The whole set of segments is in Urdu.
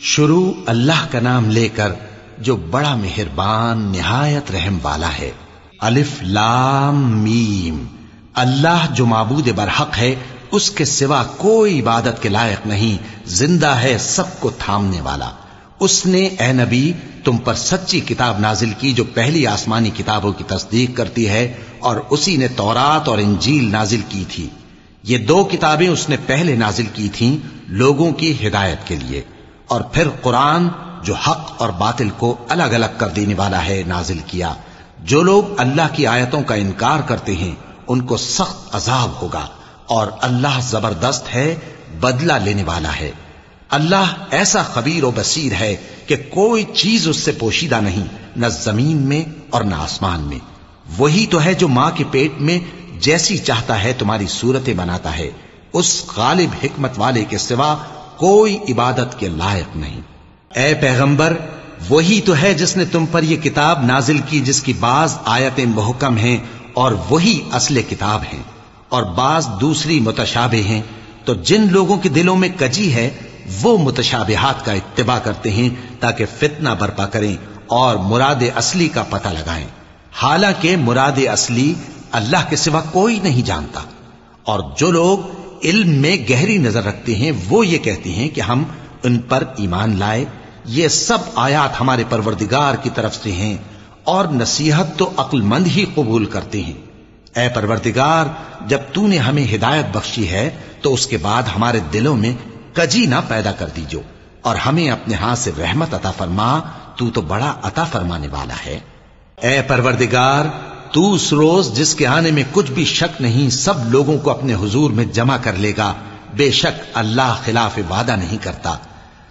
شروع اللہ کا نام لے کر جو بڑا مہربان، نہایت رحم والا ہے۔ الف لام میم۔ اللہ جو معبود برحق ہے، اس کے سوا کوئی عبادت کے لائق نہیں، زندہ ہے سب کو تھامنے والا۔ اس نے، اے نبی، تم پر سچی کتاب نازل کی جو پہلی آسمانی کتابوں کی تصدیق کرتی ہے، اور اسی نے تورات اور انجیل نازل کی تھی۔ یہ دو کتابیں اس نے پہلے نازل کی تھیں لوگوں کی ہدایت کے لیے۔ اور پھر قرآن جو حق اور باطل کو الگ الگ کر دینے والا ہے نازل کیا۔ جو لوگ اللہ کی آیتوں کا انکار کرتے ہیں، ان کو سخت عذاب ہوگا اور اللہ زبردست ہے، بدلہ لینے والا ہے۔ اللہ ایسا خبیر و بصیر ہے کہ کوئی چیز اس سے پوشیدہ نہیں، نہ زمین میں اور نہ آسمان میں۔ وہی تو ہے جو ماں کے پیٹ میں جیسی چاہتا ہے تمہاری صورتیں بناتا ہے۔ اس غالب حکمت والے کے سوا کوئی عبادت کے لائق نہیں۔ اے پیغمبر، وہی تو ہے جس نے تم پر یہ کتاب نازل کی جس کی بعض آیتیں محکم ہیں اور وہی اصل کتاب ہیں۔ اور بعض دوسری متشابہ ہیں۔ تو جن لوگوں کے دلوں میں کجی ہے، وہ متشابہات کا اتباع کرتے ہیں تاکہ فتنہ برپا کریں اور مراد اصلی کا پتہ لگائیں۔ حالانکہ مراد اصلی اللہ کے سوا کوئی نہیں جانتا۔ اور جو لوگ علم میں گہری نظر رکھتے ہیں، وہ یہ کہتے ہیں کہ ہم ان پر ایمان لائے۔ یہ سب آیات ہمارے پروردگار کی طرف سے ہیں اور نصیحت تو عقل مند ہی قبول کرتے ہیں۔ اے پروردگار، جب تو نے ہمیں ہدایت بخشی ہے، تو اس کے بعد ہمارے دلوں میں کجی نہ پیدا کر دیجو۔ اور ہمیں اپنے ہاتھ سے رحمت عطا فرما، تو تو بڑا عطا فرمانے والا ہے۔ اے پروردگار تو اس روز جس کے آنے میں کچھ بھی شک نہیں، سب لوگوں کو اپنے حضور میں جمع کر لے گا۔ بے شک اللہ خلاف وعدہ نہیں کرتا۔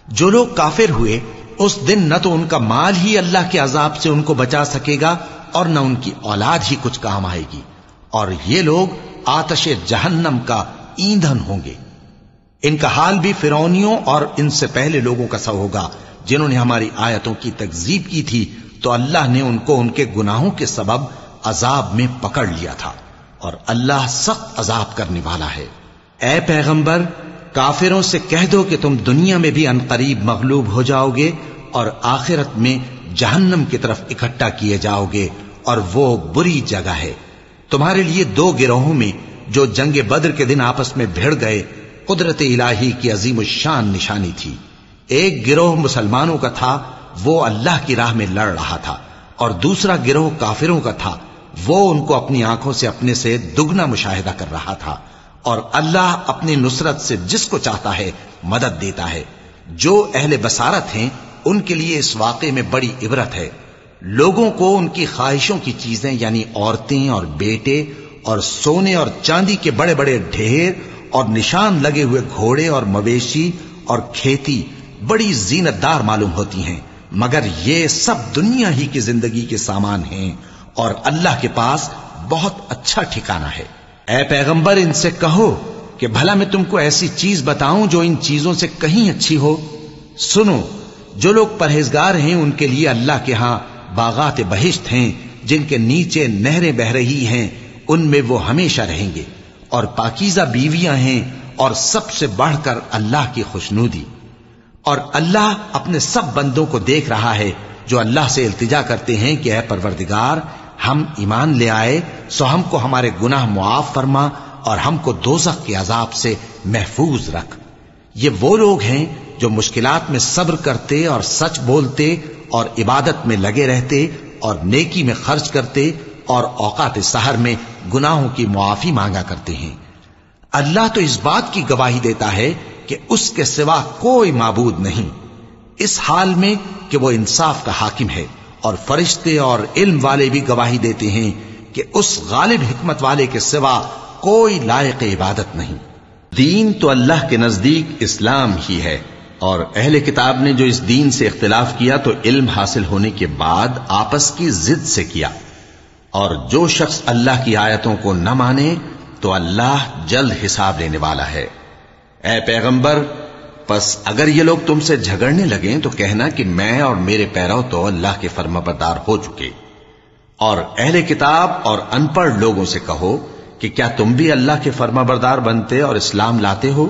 جو لوگ کافر ہوئے، اس دن نہ تو ان کا مال ہی اللہ کے عذاب سے ان کو بچا سکے گا اور نہ ان کی اولاد ہی کچھ کام آئے گی۔ اور یہ لوگ آتش جہنم کا ایندھن ہوں گے۔ ان کا حال بھی فرونیوں اور ان سے پہلے لوگوں کا سا ہوگا۔ جنہوں نے ہماری آیتوں کی تکزیب کی تھی، تو اللہ نے ان کو ان کے گناہوں کے سبب عذاب میں پکڑ لیا تھا اور اللہ سخت عذاب کرنے والا ہے۔ اے پیغمبر، کافروں سے کہہ دو کہ تم دنیا میں بھی انقریب مغلوب ہو جاؤ گے اور آخرت میں جہنم کی طرف اکٹھا کیے جاؤ گے اور وہ بری جگہ ہے۔ تمہارے لیے دو گروہوں میں جو جنگ بدر کے دن آپس میں بھیڑ گئے، قدرت الہی کی عظیم الشان نشانی تھی۔ ایک گروہ مسلمانوں کا تھا، وہ اللہ کی راہ میں لڑ رہا تھا اور دوسرا گروہ کافروں کا تھا۔ وہ ان کو اپنی آنکھوں سے اپنے سے دگنا مشاہدہ کر رہا تھا اور اللہ اپنی نصرت سے جس کو چاہتا ہے مدد دیتا ہے۔ جو اہل بسارت ہیں، ان کے لیے اس واقعے میں بڑی عبرت ہے۔ لوگوں کو ان کی خواہشوں کی چیزیں یعنی عورتیں اور بیٹے اور سونے اور چاندی کے بڑے بڑے ڈھیر اور نشان لگے ہوئے گھوڑے اور مویشی اور کھیتی بڑی زینت دار معلوم ہوتی ہیں، مگر یہ سب دنیا ہی کی زندگی کے سامان ہیں۔ اور اللہ کے پاس بہت اچھا ٹھکانہ ہے۔ اے پیغمبر، ان سے کہو کہ بھلا میں تم کو ایسی چیز بتاؤں جو ان چیزوں سے کہیں اچھی ہو۔ سنو، جو لوگ پرہیزگار ہیں، ان کے لیے اللہ کے ہاں باغات بہشت ہیں، جن کے نیچے نہریں بہ رہی ہیں، ان میں وہ ہمیشہ رہیں گے۔ اور پاکیزہ بیویاں ہیں، اور سب سے بڑھ کر اللہ کی خوشنودی۔ اور اللہ اپنے سب بندوں کو دیکھ رہا ہے، جو اللہ سے التجا کرتے ہیں کہ اے پروردگار ہم ایمان لے آئے، سو ہم کو ہمارے گناہ معاف فرما اور ہم کو دوزخ کے عذاب سے محفوظ رکھ۔ یہ وہ لوگ ہیں جو مشکلات میں صبر کرتے اور سچ بولتے اور عبادت میں لگے رہتے اور نیکی میں خرچ کرتے اور اوقات سحر میں گناہوں کی معافی مانگا کرتے ہیں۔ اللہ تو اس بات کی گواہی دیتا ہے کہ اس کے سوا کوئی معبود نہیں۔ اس حال میں کہ وہ انصاف کا حاکم ہے۔ اور فرشتے اور علم والے بھی گواہی دیتے ہیں کہ اس غالب حکمت والے کے سوا کوئی لائق عبادت نہیں۔ دین تو اللہ کے نزدیک اسلام ہی ہے، اور اہل کتاب نے جو اس دین سے اختلاف کیا تو علم حاصل ہونے کے بعد آپس کی ضد سے کیا۔ اور جو شخص اللہ کی آیتوں کو نہ مانے تو اللہ جلد حساب لینے والا ہے۔ اے پیغمبر پس اگر یہ لوگ تم سے جھگڑنے لگیں تو کہنا کہ میں اور میرے پیرو تو اللہ کے فرما بردار ہو چکے۔ اور اہل کتاب اور ان پڑھ لوگوں سے کہو کہ کیا تم بھی اللہ کے فرما بردار بنتے اور اسلام لاتے ہو؟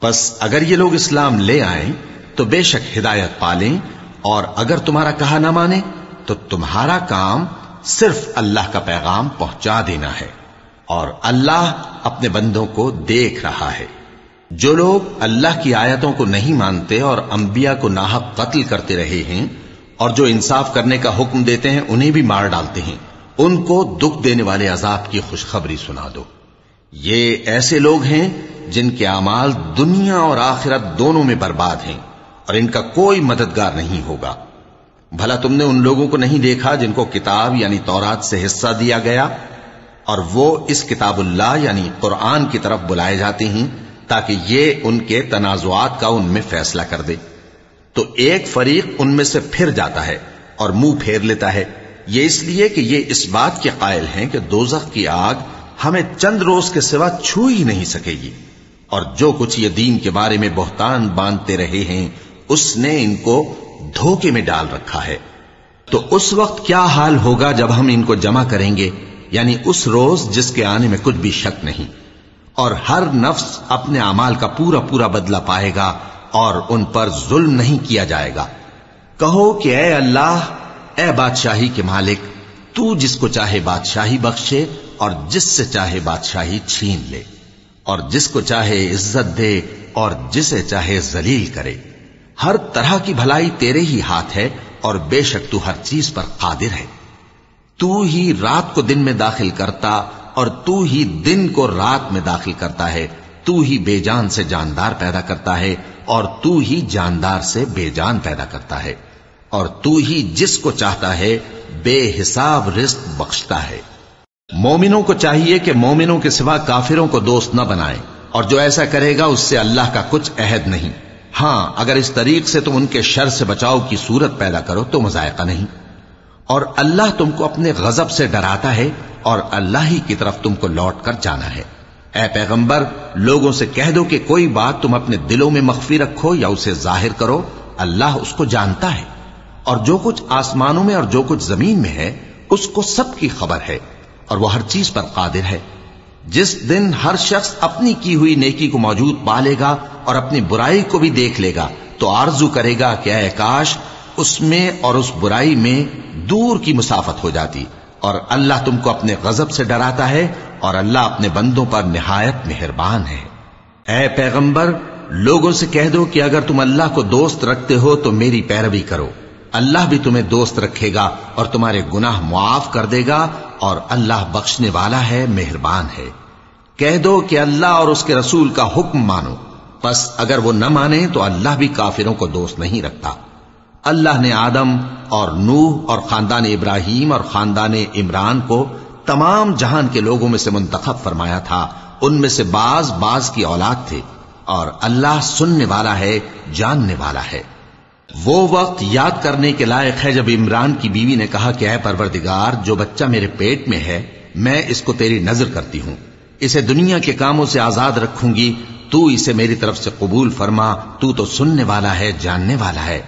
پس اگر یہ لوگ اسلام لے آئیں تو بے شک ہدایت پالیں، اور اگر تمہارا کہا نہ مانے تو تمہارا کام صرف اللہ کا پیغام پہنچا دینا ہے، اور اللہ اپنے بندوں کو دیکھ رہا ہے۔ جو لوگ اللہ کی آیتوں کو نہیں مانتے اور انبیاء کو ناحق قتل کرتے رہے ہیں اور جو انصاف کرنے کا حکم دیتے ہیں، انہیں بھی مار ڈالتے ہیں۔ ان کو دکھ دینے والے عذاب کی خوشخبری سنا دو۔ یہ ایسے لوگ ہیں جن کے اعمال دنیا اور آخرت دونوں میں برباد ہیں اور ان کا کوئی مددگار نہیں ہوگا۔ بھلا تم نے ان لوگوں کو نہیں دیکھا جن کو کتاب یعنی تورات سے حصہ دیا گیا اور وہ اس کتاب اللہ یعنی قرآن کی طرف بلائے جاتے ہیں۔ تاکہ یہ ان کے تنازعات کا ان میں فیصلہ کر دے۔ تو ایک فریق ان میں سے پھر جاتا ہے اور منہ پھیر لیتا ہے۔ یہ اس لیے کہ یہ اس بات کے قائل ہیں کہ دوزخ کی آگ ہمیں چند روز کے سوا چھو ہی نہیں سکے گی۔ اور جو کچھ یہ دین کے بارے میں بہتان باندھتے رہے ہیں، اس نے ان کو دھوکے میں ڈال رکھا ہے۔ تو اس وقت کیا حال ہوگا جب ہم ان کو جمع کریں گے؟ یعنی اس روز جس کے آنے میں کچھ بھی شک نہیں۔ اور ہر نفس اپنے اعمال کا پورا پورا بدلہ پائے گا اور ان پر ظلم نہیں کیا جائے گا۔ کہو کہ اے اللہ، اے بادشاہی کے مالک، تو جس کو چاہے بادشاہی بخشے اور جس سے چاہے بادشاہی چھین لے، اور جس کو چاہے عزت دے اور جسے چاہے ذلیل کرے۔ ہر طرح کی بھلائی تیرے ہی ہاتھ ہے اور بے شک تو ہر چیز پر قادر ہے۔ تو ہی رات کو دن میں داخل کرتا اور تو ہی دن کو رات میں داخل کرتا ہے، تو ہی بے جان سے جاندار پیدا کرتا ہے اور تو ہی جاندار سے بے جان پیدا کرتا ہے۔ اور تو ہی جس کو چاہتا ہے، بے حساب رزق بخشتا ہے۔ مومنوں کو چاہیے کہ مومنوں کے سوا کافروں کو دوست نہ بنائیں اور جو ایسا کرے گا، اس سے اللہ کا کچھ عہد نہیں۔ ہاں اگر اس طریق سے تم ان کے شر سے بچاؤ کی صورت پیدا کرو تو مذائقہ نہیں۔ اور اللہ تم کو اپنے غضب سے ڈراتا ہے اور اللہ ہی کی طرف تم کو لوٹ کر جانا ہے۔ اے پیغمبر، لوگوں سے کہہ دو کہ کوئی بات تم اپنے دلوں میں مخفی رکھو یا اسے ظاہر کرو، اللہ اس کو جانتا ہے۔ اور جو کچھ آسمانوں میں اور جو کچھ زمین میں ہے، اس کو سب کی خبر ہے اور وہ ہر چیز پر قادر ہے۔ جس دن ہر شخص اپنی کی ہوئی نیکی کو موجود پا لے گا اور اپنی برائی کو بھی دیکھ لے گا، تو آرزو کرے گا کہ اے کاش، اس میں اور اس برائی میں دور کی مسافت ہو جاتی اور اللہ تم کو اپنے غضب سے ڈراتا ہے اور اللہ اپنے بندوں پر نہایت مہربان ہے۔ اے پیغمبر، لوگوں سے کہہ دو کہ اگر تم اللہ کو دوست رکھتے ہو تو میری پیروی کرو۔ اللہ بھی تمہیں دوست رکھے گا اور تمہارے گناہ معاف کر دے گا اور اللہ بخشنے والا ہے، مہربان ہے۔ کہہ دو کہ اللہ اور اس کے رسول کا حکم مانو۔ بس اگر وہ نہ مانے تو اللہ بھی کافروں کو دوست نہیں رکھتا۔ اللہ نے آدم اور نوح اور خاندان ابراہیم اور خاندان عمران کو تمام جہان کے لوگوں میں سے منتخب فرمایا تھا۔ ان میں سے بعض بعض کی اولاد تھے اور اللہ سننے والا ہے، جاننے والا ہے۔ وہ وقت یاد کرنے کے لائق ہے جب عمران کی بیوی نے کہا کہ اے پروردگار، جو بچہ میرے پیٹ میں ہے، میں اس کو تیری نظر کرتی ہوں۔ اسے دنیا کے کاموں سے آزاد رکھوں گی۔ تو اسے میری طرف سے قبول فرما۔ تو تو سننے والا ہے، جاننے والا ہے۔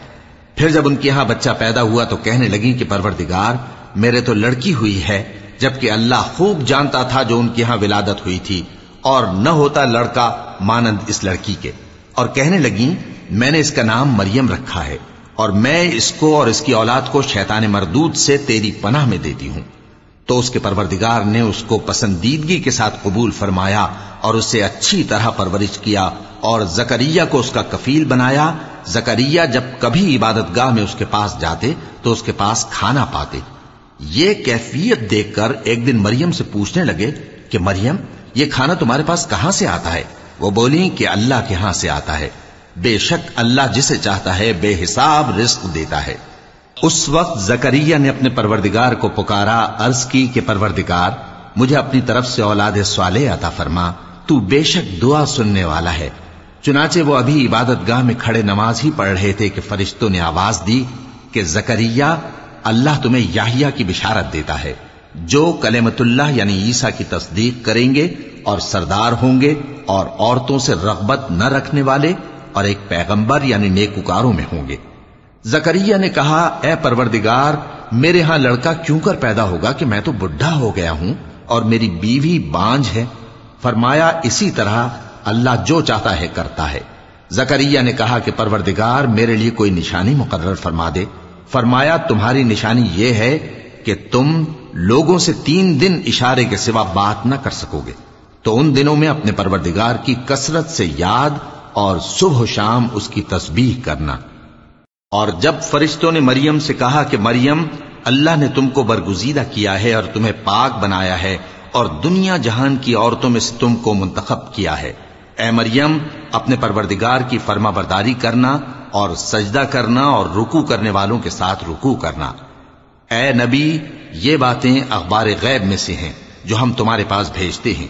پھر جب ان کے یہاں بچہ پیدا ہوا تو کہنے لگی کہ پروردگار، میرے تو لڑکی ہوئی ہے، جبکہ اللہ خوب جانتا تھا جو ان کی یہاں ولادت ہوئی تھی، اور نہ ہوتا لڑکا مانند اس لڑکی کے۔ اور کہنے لگی میں نے اس کا نام مریم رکھا ہے، اور میں اس کو اور اس کی اولاد کو شیطان مردود سے تیری پناہ میں دیتی ہوں۔ تو اس کے پروردگار نے اس کو پسندیدگی کے ساتھ قبول فرمایا اور اسے اچھی طرح پرورش کیا، اور زکریہ کو اس کا کفیل بنایا زکریہ جب کبھی عبادت گاہ میں اس کے پاس جاتے تو اس کے پاس کھانا پاتے۔ یہ کیفیت دیکھ کر ایک دن مریم سے پوچھنے لگے کہ مریم، یہ کھانا تمہارے پاس کہاں سے آتا ہے؟ وہ بولی کہ اللہ کے ہاں سے آتا ہے۔ بے شک اللہ جسے چاہتا ہے بے حساب رزق دیتا ہے۔ اس وقت زکریہ نے اپنے پروردگار کو پکارا، عرض کی کہ پروردگار، مجھے اپنی طرف سے اولاد صالح عطا فرما، تو بے شک دعا سننے والا ہے۔ چنانچہ وہ ابھی عبادت گاہ میں کھڑے نماز ہی پڑھ رہے تھے کہ فرشتوں نے آواز دی کہ زکریہ اللہ تمہیں یاہیا کی بشارت دیتا ہے، جو کلمت اللہ یعنی عیسیٰ کی تصدیق کریں گے اور سردار ہوں گے اور عورتوں سے رغبت نہ رکھنے والے اور ایک پیغمبر یعنی نیکوکاروں میں ہوں گے۔ زکریہ نے کہا، اے پروردگار، میرے ہاں لڑکا کیوں کر پیدا ہوگا کہ میں تو بڈھا ہو گیا ہوں اور میری بیوی بانج ہے؟ فرمایا، اسی طرح اللہ جو چاہتا ہے کرتا ہے۔ زکریہ نے کہا کہ پروردگار میرے لیے کوئی نشانی مقرر فرما دے۔ فرمایا، تمہاری نشانی یہ ہے کہ تم لوگوں سے تین دن اشارے کے سوا بات نہ کر سکو گے۔ تو ان دنوں میں اپنے پروردگار کی کثرت سے یاد اور صبح و شام اس کی تسبیح کرنا۔ اور جب فرشتوں نے مریم سے کہا کہ مریم، اللہ نے تم کو برگزیدہ کیا ہے اور تمہیں پاک بنایا ہے اور دنیا جہان کی عورتوں میں سے تم کو منتخب کیا ہے۔ اے مریم، اپنے پروردگار کی فرما برداری کرنا اور سجدہ کرنا اور رکو کرنے والوں کے ساتھ رکو کرنا۔ اے نبی، یہ باتیں اخبار غیب میں سے ہیں جو ہم تمہارے پاس بھیجتے ہیں۔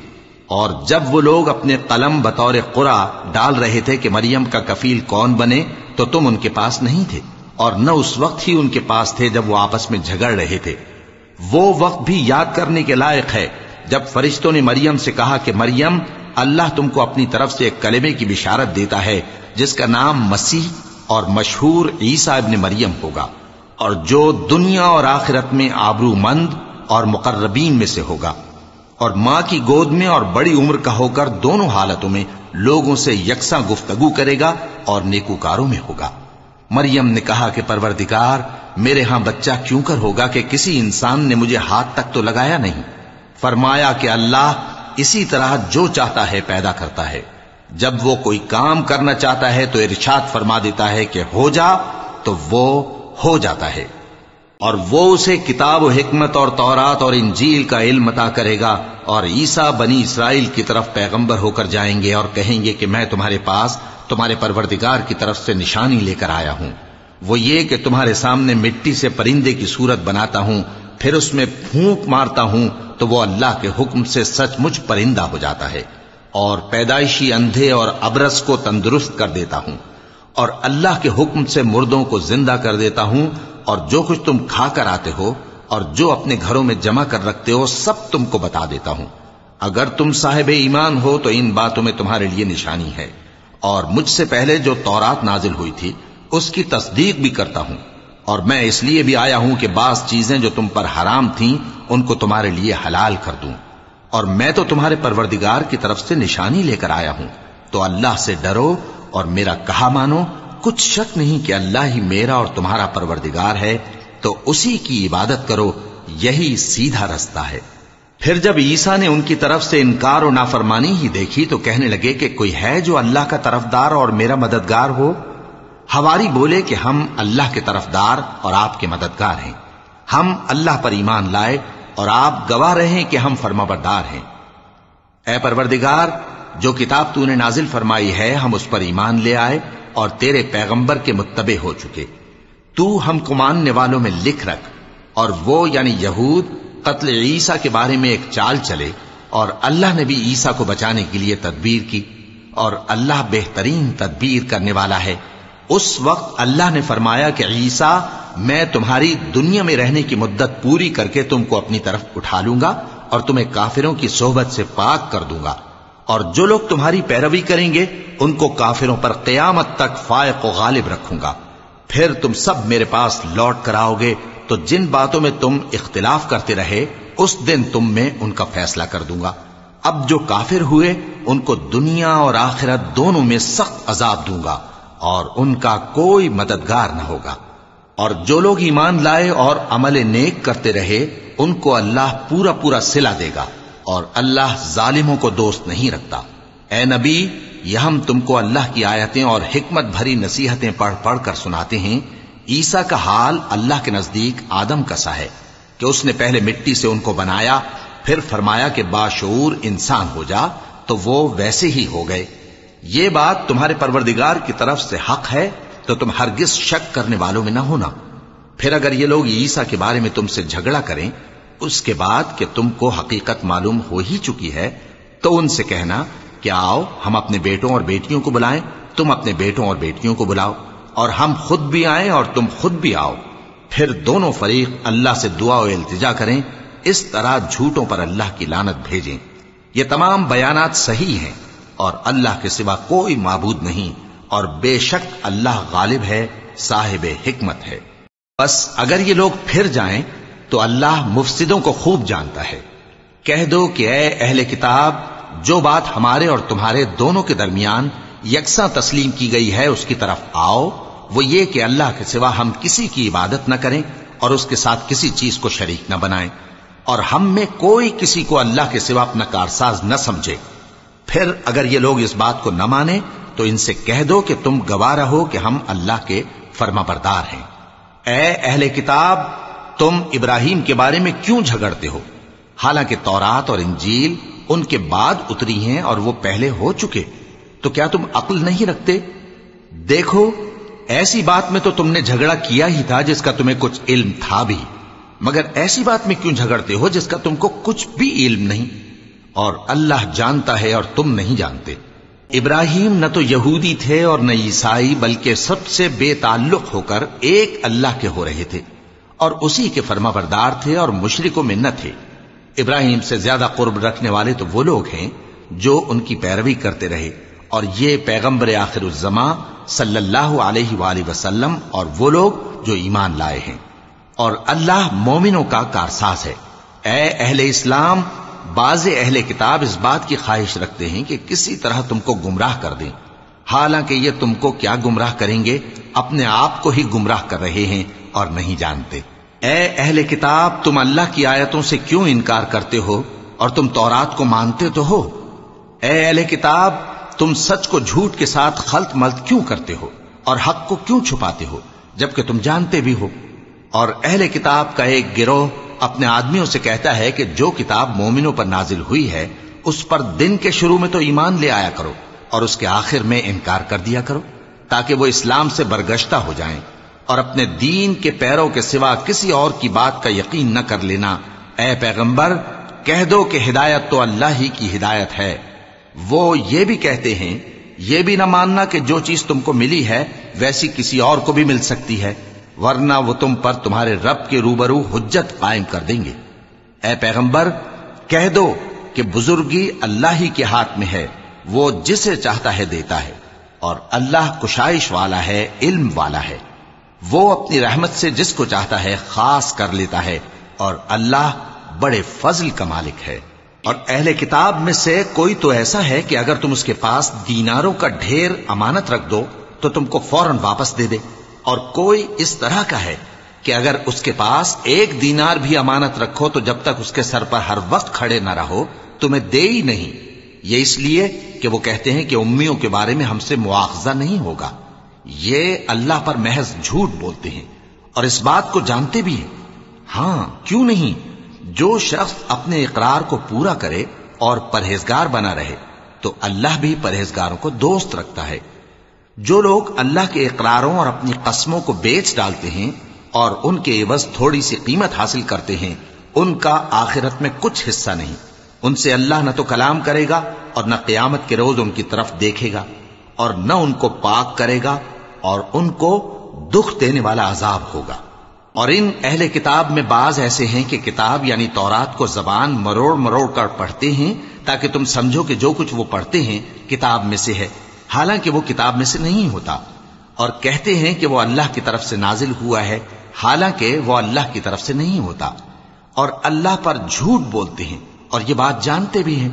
اور جب وہ لوگ اپنے قلم بطور قرا ڈال رہے تھے کہ مریم کا کفیل کون بنے، تو تم ان کے پاس نہیں تھے اور نہ اس وقت ہی ان کے پاس تھے جب وہ آپس میں جھگڑ رہے تھے۔ وہ وقت بھی یاد کرنے کے لائق ہے۔ جب فرشتوں نے مریم سے کہا کہ مریم اللہ تم کو اپنی طرف سے ایک کلمے کی بشارت دیتا ہے، جس کا نام مسیح اور مشہور عیسیٰ ابن مریم ہوگا، اور جو دنیا اور آخرت میں آبرو مند اور مقربین میں سے ہوگا۔ اور ماں کی گود میں اور بڑی عمر کا ہو کر دونوں حالتوں میں لوگوں سے یکساں گفتگو کرے گا اور نیکوکاروں میں ہوگا۔ مریم نے کہا کہ پروردگار، میرے ہاں بچہ کیوں کر ہوگا کہ کسی انسان نے مجھے ہاتھ تک تو لگایا نہیں؟ فرمایا کہ اللہ اسی طرح جو چاہتا ہے پیدا کرتا ہے۔ جب وہ کوئی کام کرنا چاہتا ہے تو ارشاد فرما دیتا ہے کہ ہو جا، تو وہ ہو جاتا ہے۔ اور وہ اسے کتاب و حکمت اور تورات اور انجیل کا علم عطا کرے گا اور عیسیٰ بنی اسرائیل کی طرف پیغمبر ہو کر جائیں گے اور کہیں گے کہ میں تمہارے پاس، تمہارے پروردگار کی طرف سے نشانی لے کر آیا ہوں۔ وہ یہ کہ تمہارے سامنے مٹی سے پرندے کی صورت بناتا ہوں، پھر اس میں پھونک مارتا ہوں تو وہ اللہ کے حکم سے سچ مچ پرندہ ہو جاتا ہے اور پیدائشی اندھے اور ابرس کو تندرست کر دیتا ہوں اور اللہ کے حکم سے مردوں کو زندہ کر دیتا ہوں اور جو کچھ تم کھا کر آتے ہو اور جو اپنے گھروں میں جمع کر رکھتے ہو سب تم کو بتا دیتا ہوں۔ اگر تم صاحب ایمان ہو تو ان باتوں میں تمہارے لیے نشانی ہے اور مجھ سے پہلے جو تورات نازل ہوئی تھی اس کی تصدیق بھی کرتا ہوں۔ اور میں اس لیے بھی آیا ہوں کہ بعض چیزیں جو تم پر حرام تھیں، ان کو تمہارے لیے حلال کر دوں۔ اور میں تو تمہارے پروردگار کی طرف سے نشانی لے کر آیا ہوں۔ تو اللہ سے ڈرو اور میرا کہا مانو، کچھ شک نہیں کہ اللہ ہی میرا اور تمہارا پروردگار ہے، تو اسی کی عبادت کرو، یہی سیدھا رستہ ہے۔ پھر جب عیسیٰ نے ان کی طرف سے انکار و نافرمانی ہی دیکھی، تو کہنے لگے کہ کوئی ہے جو اللہ کا طرفدار اور میرا مددگار ہو؟ ہواری بولے کہ ہم اللہ کے طرفدار اور آپ کے مددگار ہیں۔ ہم اللہ پر ایمان لائے اور آپ گواہ رہے کہ ہم فرما بردار ہیں۔ اے پروردگار، جو کتاب تو نے نازل فرمائی ہے، ہم اس پر ایمان لے آئے اور تیرے پیغمبر کے متبع ہو چکے۔ تو ہم کو ماننے والوں میں لکھ رکھ اور وہ یعنی یہود قتل عیسیٰ کے بارے میں ایک چال چلے اور اللہ نے بھی عیسیٰ کو بچانے کے لیے تدبیر کی اور اللہ بہترین تدبیر کرنے والا ہے۔ اس وقت اللہ نے فرمایا کہ عیسیٰ، میں تمہاری دنیا میں رہنے کی مدت پوری کر کے تم کو اپنی طرف اٹھا لوں گا اور تمہیں کافروں کی صحبت سے پاک کر دوں گا۔ اور جو لوگ تمہاری پیروی کریں گے، ان کو کافروں پر قیامت تک فائق و غالب رکھوں گا۔ پھر تم سب میرے پاس لوٹ کر آؤ گے، تو جن باتوں میں تم اختلاف کرتے رہے، اس دن تم میں ان کا فیصلہ کر دوں گا۔ اب جو کافر ہوئے، ان کو دنیا اور آخرت دونوں میں سخت عذاب دوں گا۔ اور ان کا کوئی مددگار نہ ہوگا۔ اور جو لوگ ایمان لائے اور عمل نیک کرتے رہے، ان کو اللہ پورا پورا سلا دے گا اور اللہ ظالموں کو دوست نہیں رکھتا۔ اے نبی، یہ ہم تم کو اللہ کی آیتیں اور حکمت بھری نصیحتیں پڑھ پڑھ کر سناتے ہیں۔ عیسا کا حال اللہ کے نزدیک آدم کا سا ہے کہ اس نے پہلے مٹی سے ان کو بنایا، پھر فرمایا کہ باشعور انسان ہو جا تو وہ ویسے ہی ہو گئے۔ یہ بات تمہارے پروردگار کی طرف سے حق ہے، تو تم ہرگز شک کرنے والوں میں نہ ہونا۔ پھر اگر یہ لوگ عیسا کے بارے میں تم سے جھگڑا کریں، اس کے بعد کہ تم کو حقیقت معلوم ہو ہی چکی ہے، تو ان سے کہنا کہ آؤ، ہم اپنے بیٹوں اور بیٹیوں کو بلائیں، تم اپنے بیٹوں اور بیٹیوں کو بلاؤ، اور ہم خود بھی آئیں اور تم خود بھی آؤ۔ پھر دونوں فریق اللہ سے دعا و التجا کریں، اس طرح جھوٹوں پر اللہ کی لانت بھیجیں۔ یہ تمام بیانات صحیح ہیں۔ اور اللہ کے سوا کوئی معبود نہیں اور بے شک اللہ غالب ہے، صاحب حکمت ہے۔ بس اگر یہ لوگ پھر جائیں تو اللہ مفسدوں کو خوب جانتا ہے۔ کہہ دو کہ اے اہل کتاب، جو بات ہمارے اور تمہارے دونوں کے درمیان یکساں تسلیم کی گئی ہے اس کی طرف آؤ، وہ یہ کہ اللہ کے سوا ہم کسی کی عبادت نہ کریں اور اس کے ساتھ کسی چیز کو شریک نہ بنائیں۔ اور ہم میں کوئی کسی کو اللہ کے سوا اپنا کارساز نہ سمجھے۔ پھر اگر یہ لوگ اس بات کو نہ مانے تو ان سے کہہ دو کہ تم گواہ رہو کہ ہم اللہ کے فرما بردار ہیں۔ اے اہل کتاب، تم ابراہیم کے بارے میں کیوں جھگڑتے ہو؟ حالانکہ تورات اور انجیل ان کے بعد اتری ہیں اور وہ پہلے ہو چکے۔ تو کیا تم عقل نہیں رکھتے؟ دیکھو، ایسی بات میں تو تم نے جھگڑا کیا ہی تھا جس کا تمہیں کچھ علم تھا بھی۔ مگر ایسی بات میں کیوں جھگڑتے ہو جس کا تم کو کچھ بھی علم نہیں؟ اور اللہ جانتا ہے اور تم نہیں جانتے۔ ابراہیم نہ تو یہودی تھے اور نہ عیسائی، بلکہ سب سے بے تعلق ہو کر ایک اللہ کے ہو رہے تھے۔ اور اسی کے فرما بردار تھے اور مشرکوں میں نہ تھے۔ ابراہیم سے زیادہ قرب رکھنے والے تو وہ لوگ ہیں جو ان کی پیروی کرتے رہے۔ اور یہ پیغمبر آخر الزما صلی اللہ علیہ وآلہ وسلم اور وہ لوگ جو ایمان لائے ہیں۔ اور اللہ مومنوں کا کارساز ہے۔ اے اہل اسلام بعض اہل کتاب اس بات کی خواہش رکھتے ہیں کہ کسی طرح تم کو گمراہ کر دیں۔ حالانکہ یہ تم کو کیا گمراہ کریں گے؟ اپنے آپ کو ہی گمراہ کر رہے ہیں اور نہیں جانتے۔ اے اہل کتاب، تم اللہ کی آیتوں سے کیوں انکار کرتے ہو اور تم تورات کو مانتے تو ہو؟ اے اہل کتاب، تم سچ کو جھوٹ کے ساتھ خلط ملت کیوں کرتے ہو اور حق کو کیوں چھپاتے ہو جبکہ تم جانتے بھی ہو؟ اور اہل کتاب کا ایک گروہ اپنے آدمیوں سے کہتا ہے کہ جو کتاب مومنوں پر نازل ہوئی ہے، اس پر دن کے شروع میں تو ایمان لے آیا کرو اور اس کے آخر میں انکار کر دیا کرو تاکہ وہ اسلام سے برگشتہ ہو جائیں اور اپنے دین کے پیروں کے سوا کسی اور کی بات کا یقین نہ کر لینا۔ اے پیغمبر، کہہ دو کہ ہدایت تو اللہ ہی کی ہدایت ہے۔ وہ یہ بھی کہتے ہیں، یہ بھی نہ ماننا کہ جو چیز تم کو ملی ہے، ویسی کسی اور کو بھی مل سکتی ہے۔ ورنہ وہ تم پر تمہارے رب کے روبرو حجت قائم کر دیں گے۔ اے پیغمبر، کہہ دو کہ بزرگی اللہ ہی کے ہاتھ میں ہے، وہ جسے چاہتا ہے دیتا ہے، اور اللہ کشائش والا ہے، علم والا ہے۔ وہ اپنی رحمت سے جس کو چاہتا ہے خاص کر لیتا ہے، اور اللہ بڑے فضل کا مالک ہے۔ اور اہل کتاب میں سے کوئی تو ایسا ہے کہ اگر تم اس کے پاس دیناروں کا ڈھیر امانت رکھ دو، تو تم کو فوراً واپس دے دے۔ اور کوئی اس طرح کا ہے کہ اگر اس کے پاس ایک دینار بھی امانت رکھو تو جب تک اس کے سر پر ہر وقت کھڑے نہ رہو، تمہیں دے ہی نہیں۔ یہ اس لیے کہ وہ کہتے ہیں کہ امیوں کے بارے میں ہم سے مواخذہ نہیں ہوگا۔ یہ اللہ پر محض جھوٹ بولتے ہیں اور اس بات کو جانتے بھی ہیں۔ ہاں کیوں نہیں؟ جو شخص اپنے اقرار کو پورا کرے اور پرہیزگار بنا رہے، تو اللہ بھی پرہیزگاروں کو دوست رکھتا ہے۔ جو لوگ اللہ کے اقراروں اور اپنی قسموں کو بیچ ڈالتے ہیں اور ان کے عوض تھوڑی سی قیمت حاصل کرتے ہیں، ان کا آخرت میں کچھ حصہ نہیں۔ ان سے اللہ نہ تو کلام کرے گا اور نہ قیامت کے روز ان کی طرف دیکھے گا اور نہ ان کو پاک کرے گا اور ان کو دکھ دینے والا عذاب ہوگا۔ اور ان اہل کتاب میں بعض ایسے ہیں کہ کتاب یعنی تورات کو زبان مروڑ مروڑ کر پڑھتے ہیں تاکہ تم سمجھو کہ جو کچھ وہ پڑھتے ہیں کتاب میں سے ہے۔ حالانکہ وہ کتاب میں سے نہیں ہوتا۔ اور کہتے ہیں کہ وہ اللہ کی طرف سے نازل ہوا ہے، حالانکہ وہ اللہ کی طرف سے نہیں ہوتا۔ اور اللہ پر جھوٹ بولتے ہیں، اور یہ بات جانتے بھی ہیں۔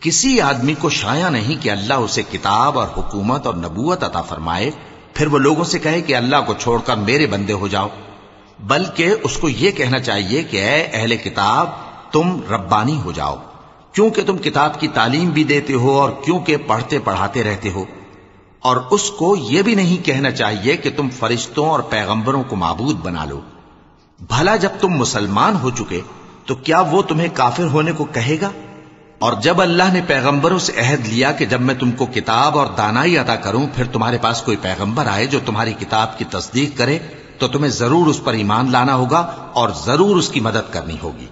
کسی آدمی کو شایا نہیں کہ اللہ اسے کتاب اور حکومت اور نبوت عطا فرمائے، پھر وہ لوگوں سے کہے کہ اللہ کو چھوڑ کر میرے بندے ہو جاؤ۔ بلکہ اس کو یہ کہنا چاہیے کہ اے اہل کتاب، تم ربانی ہو جاؤ۔ کیونکہ تم کتاب کی تعلیم بھی دیتے ہو اور کیونکہ پڑھتے پڑھاتے رہتے ہو۔ اور اس کو یہ بھی نہیں کہنا چاہیے کہ تم فرشتوں اور پیغمبروں کو معبود بنا لو۔ بھلا جب تم مسلمان ہو چکے، تو کیا وہ تمہیں کافر ہونے کو کہے گا؟ اور جب اللہ نے پیغمبروں سے عہد لیا کہ جب میں تم کو کتاب اور دانائی ادا کروں، پھر تمہارے پاس کوئی پیغمبر آئے جو تمہاری کتاب کی تصدیق کرے، تو تمہیں ضرور اس پر ایمان لانا ہوگا اور ضرور اس کی مدد کرنی ہوگی۔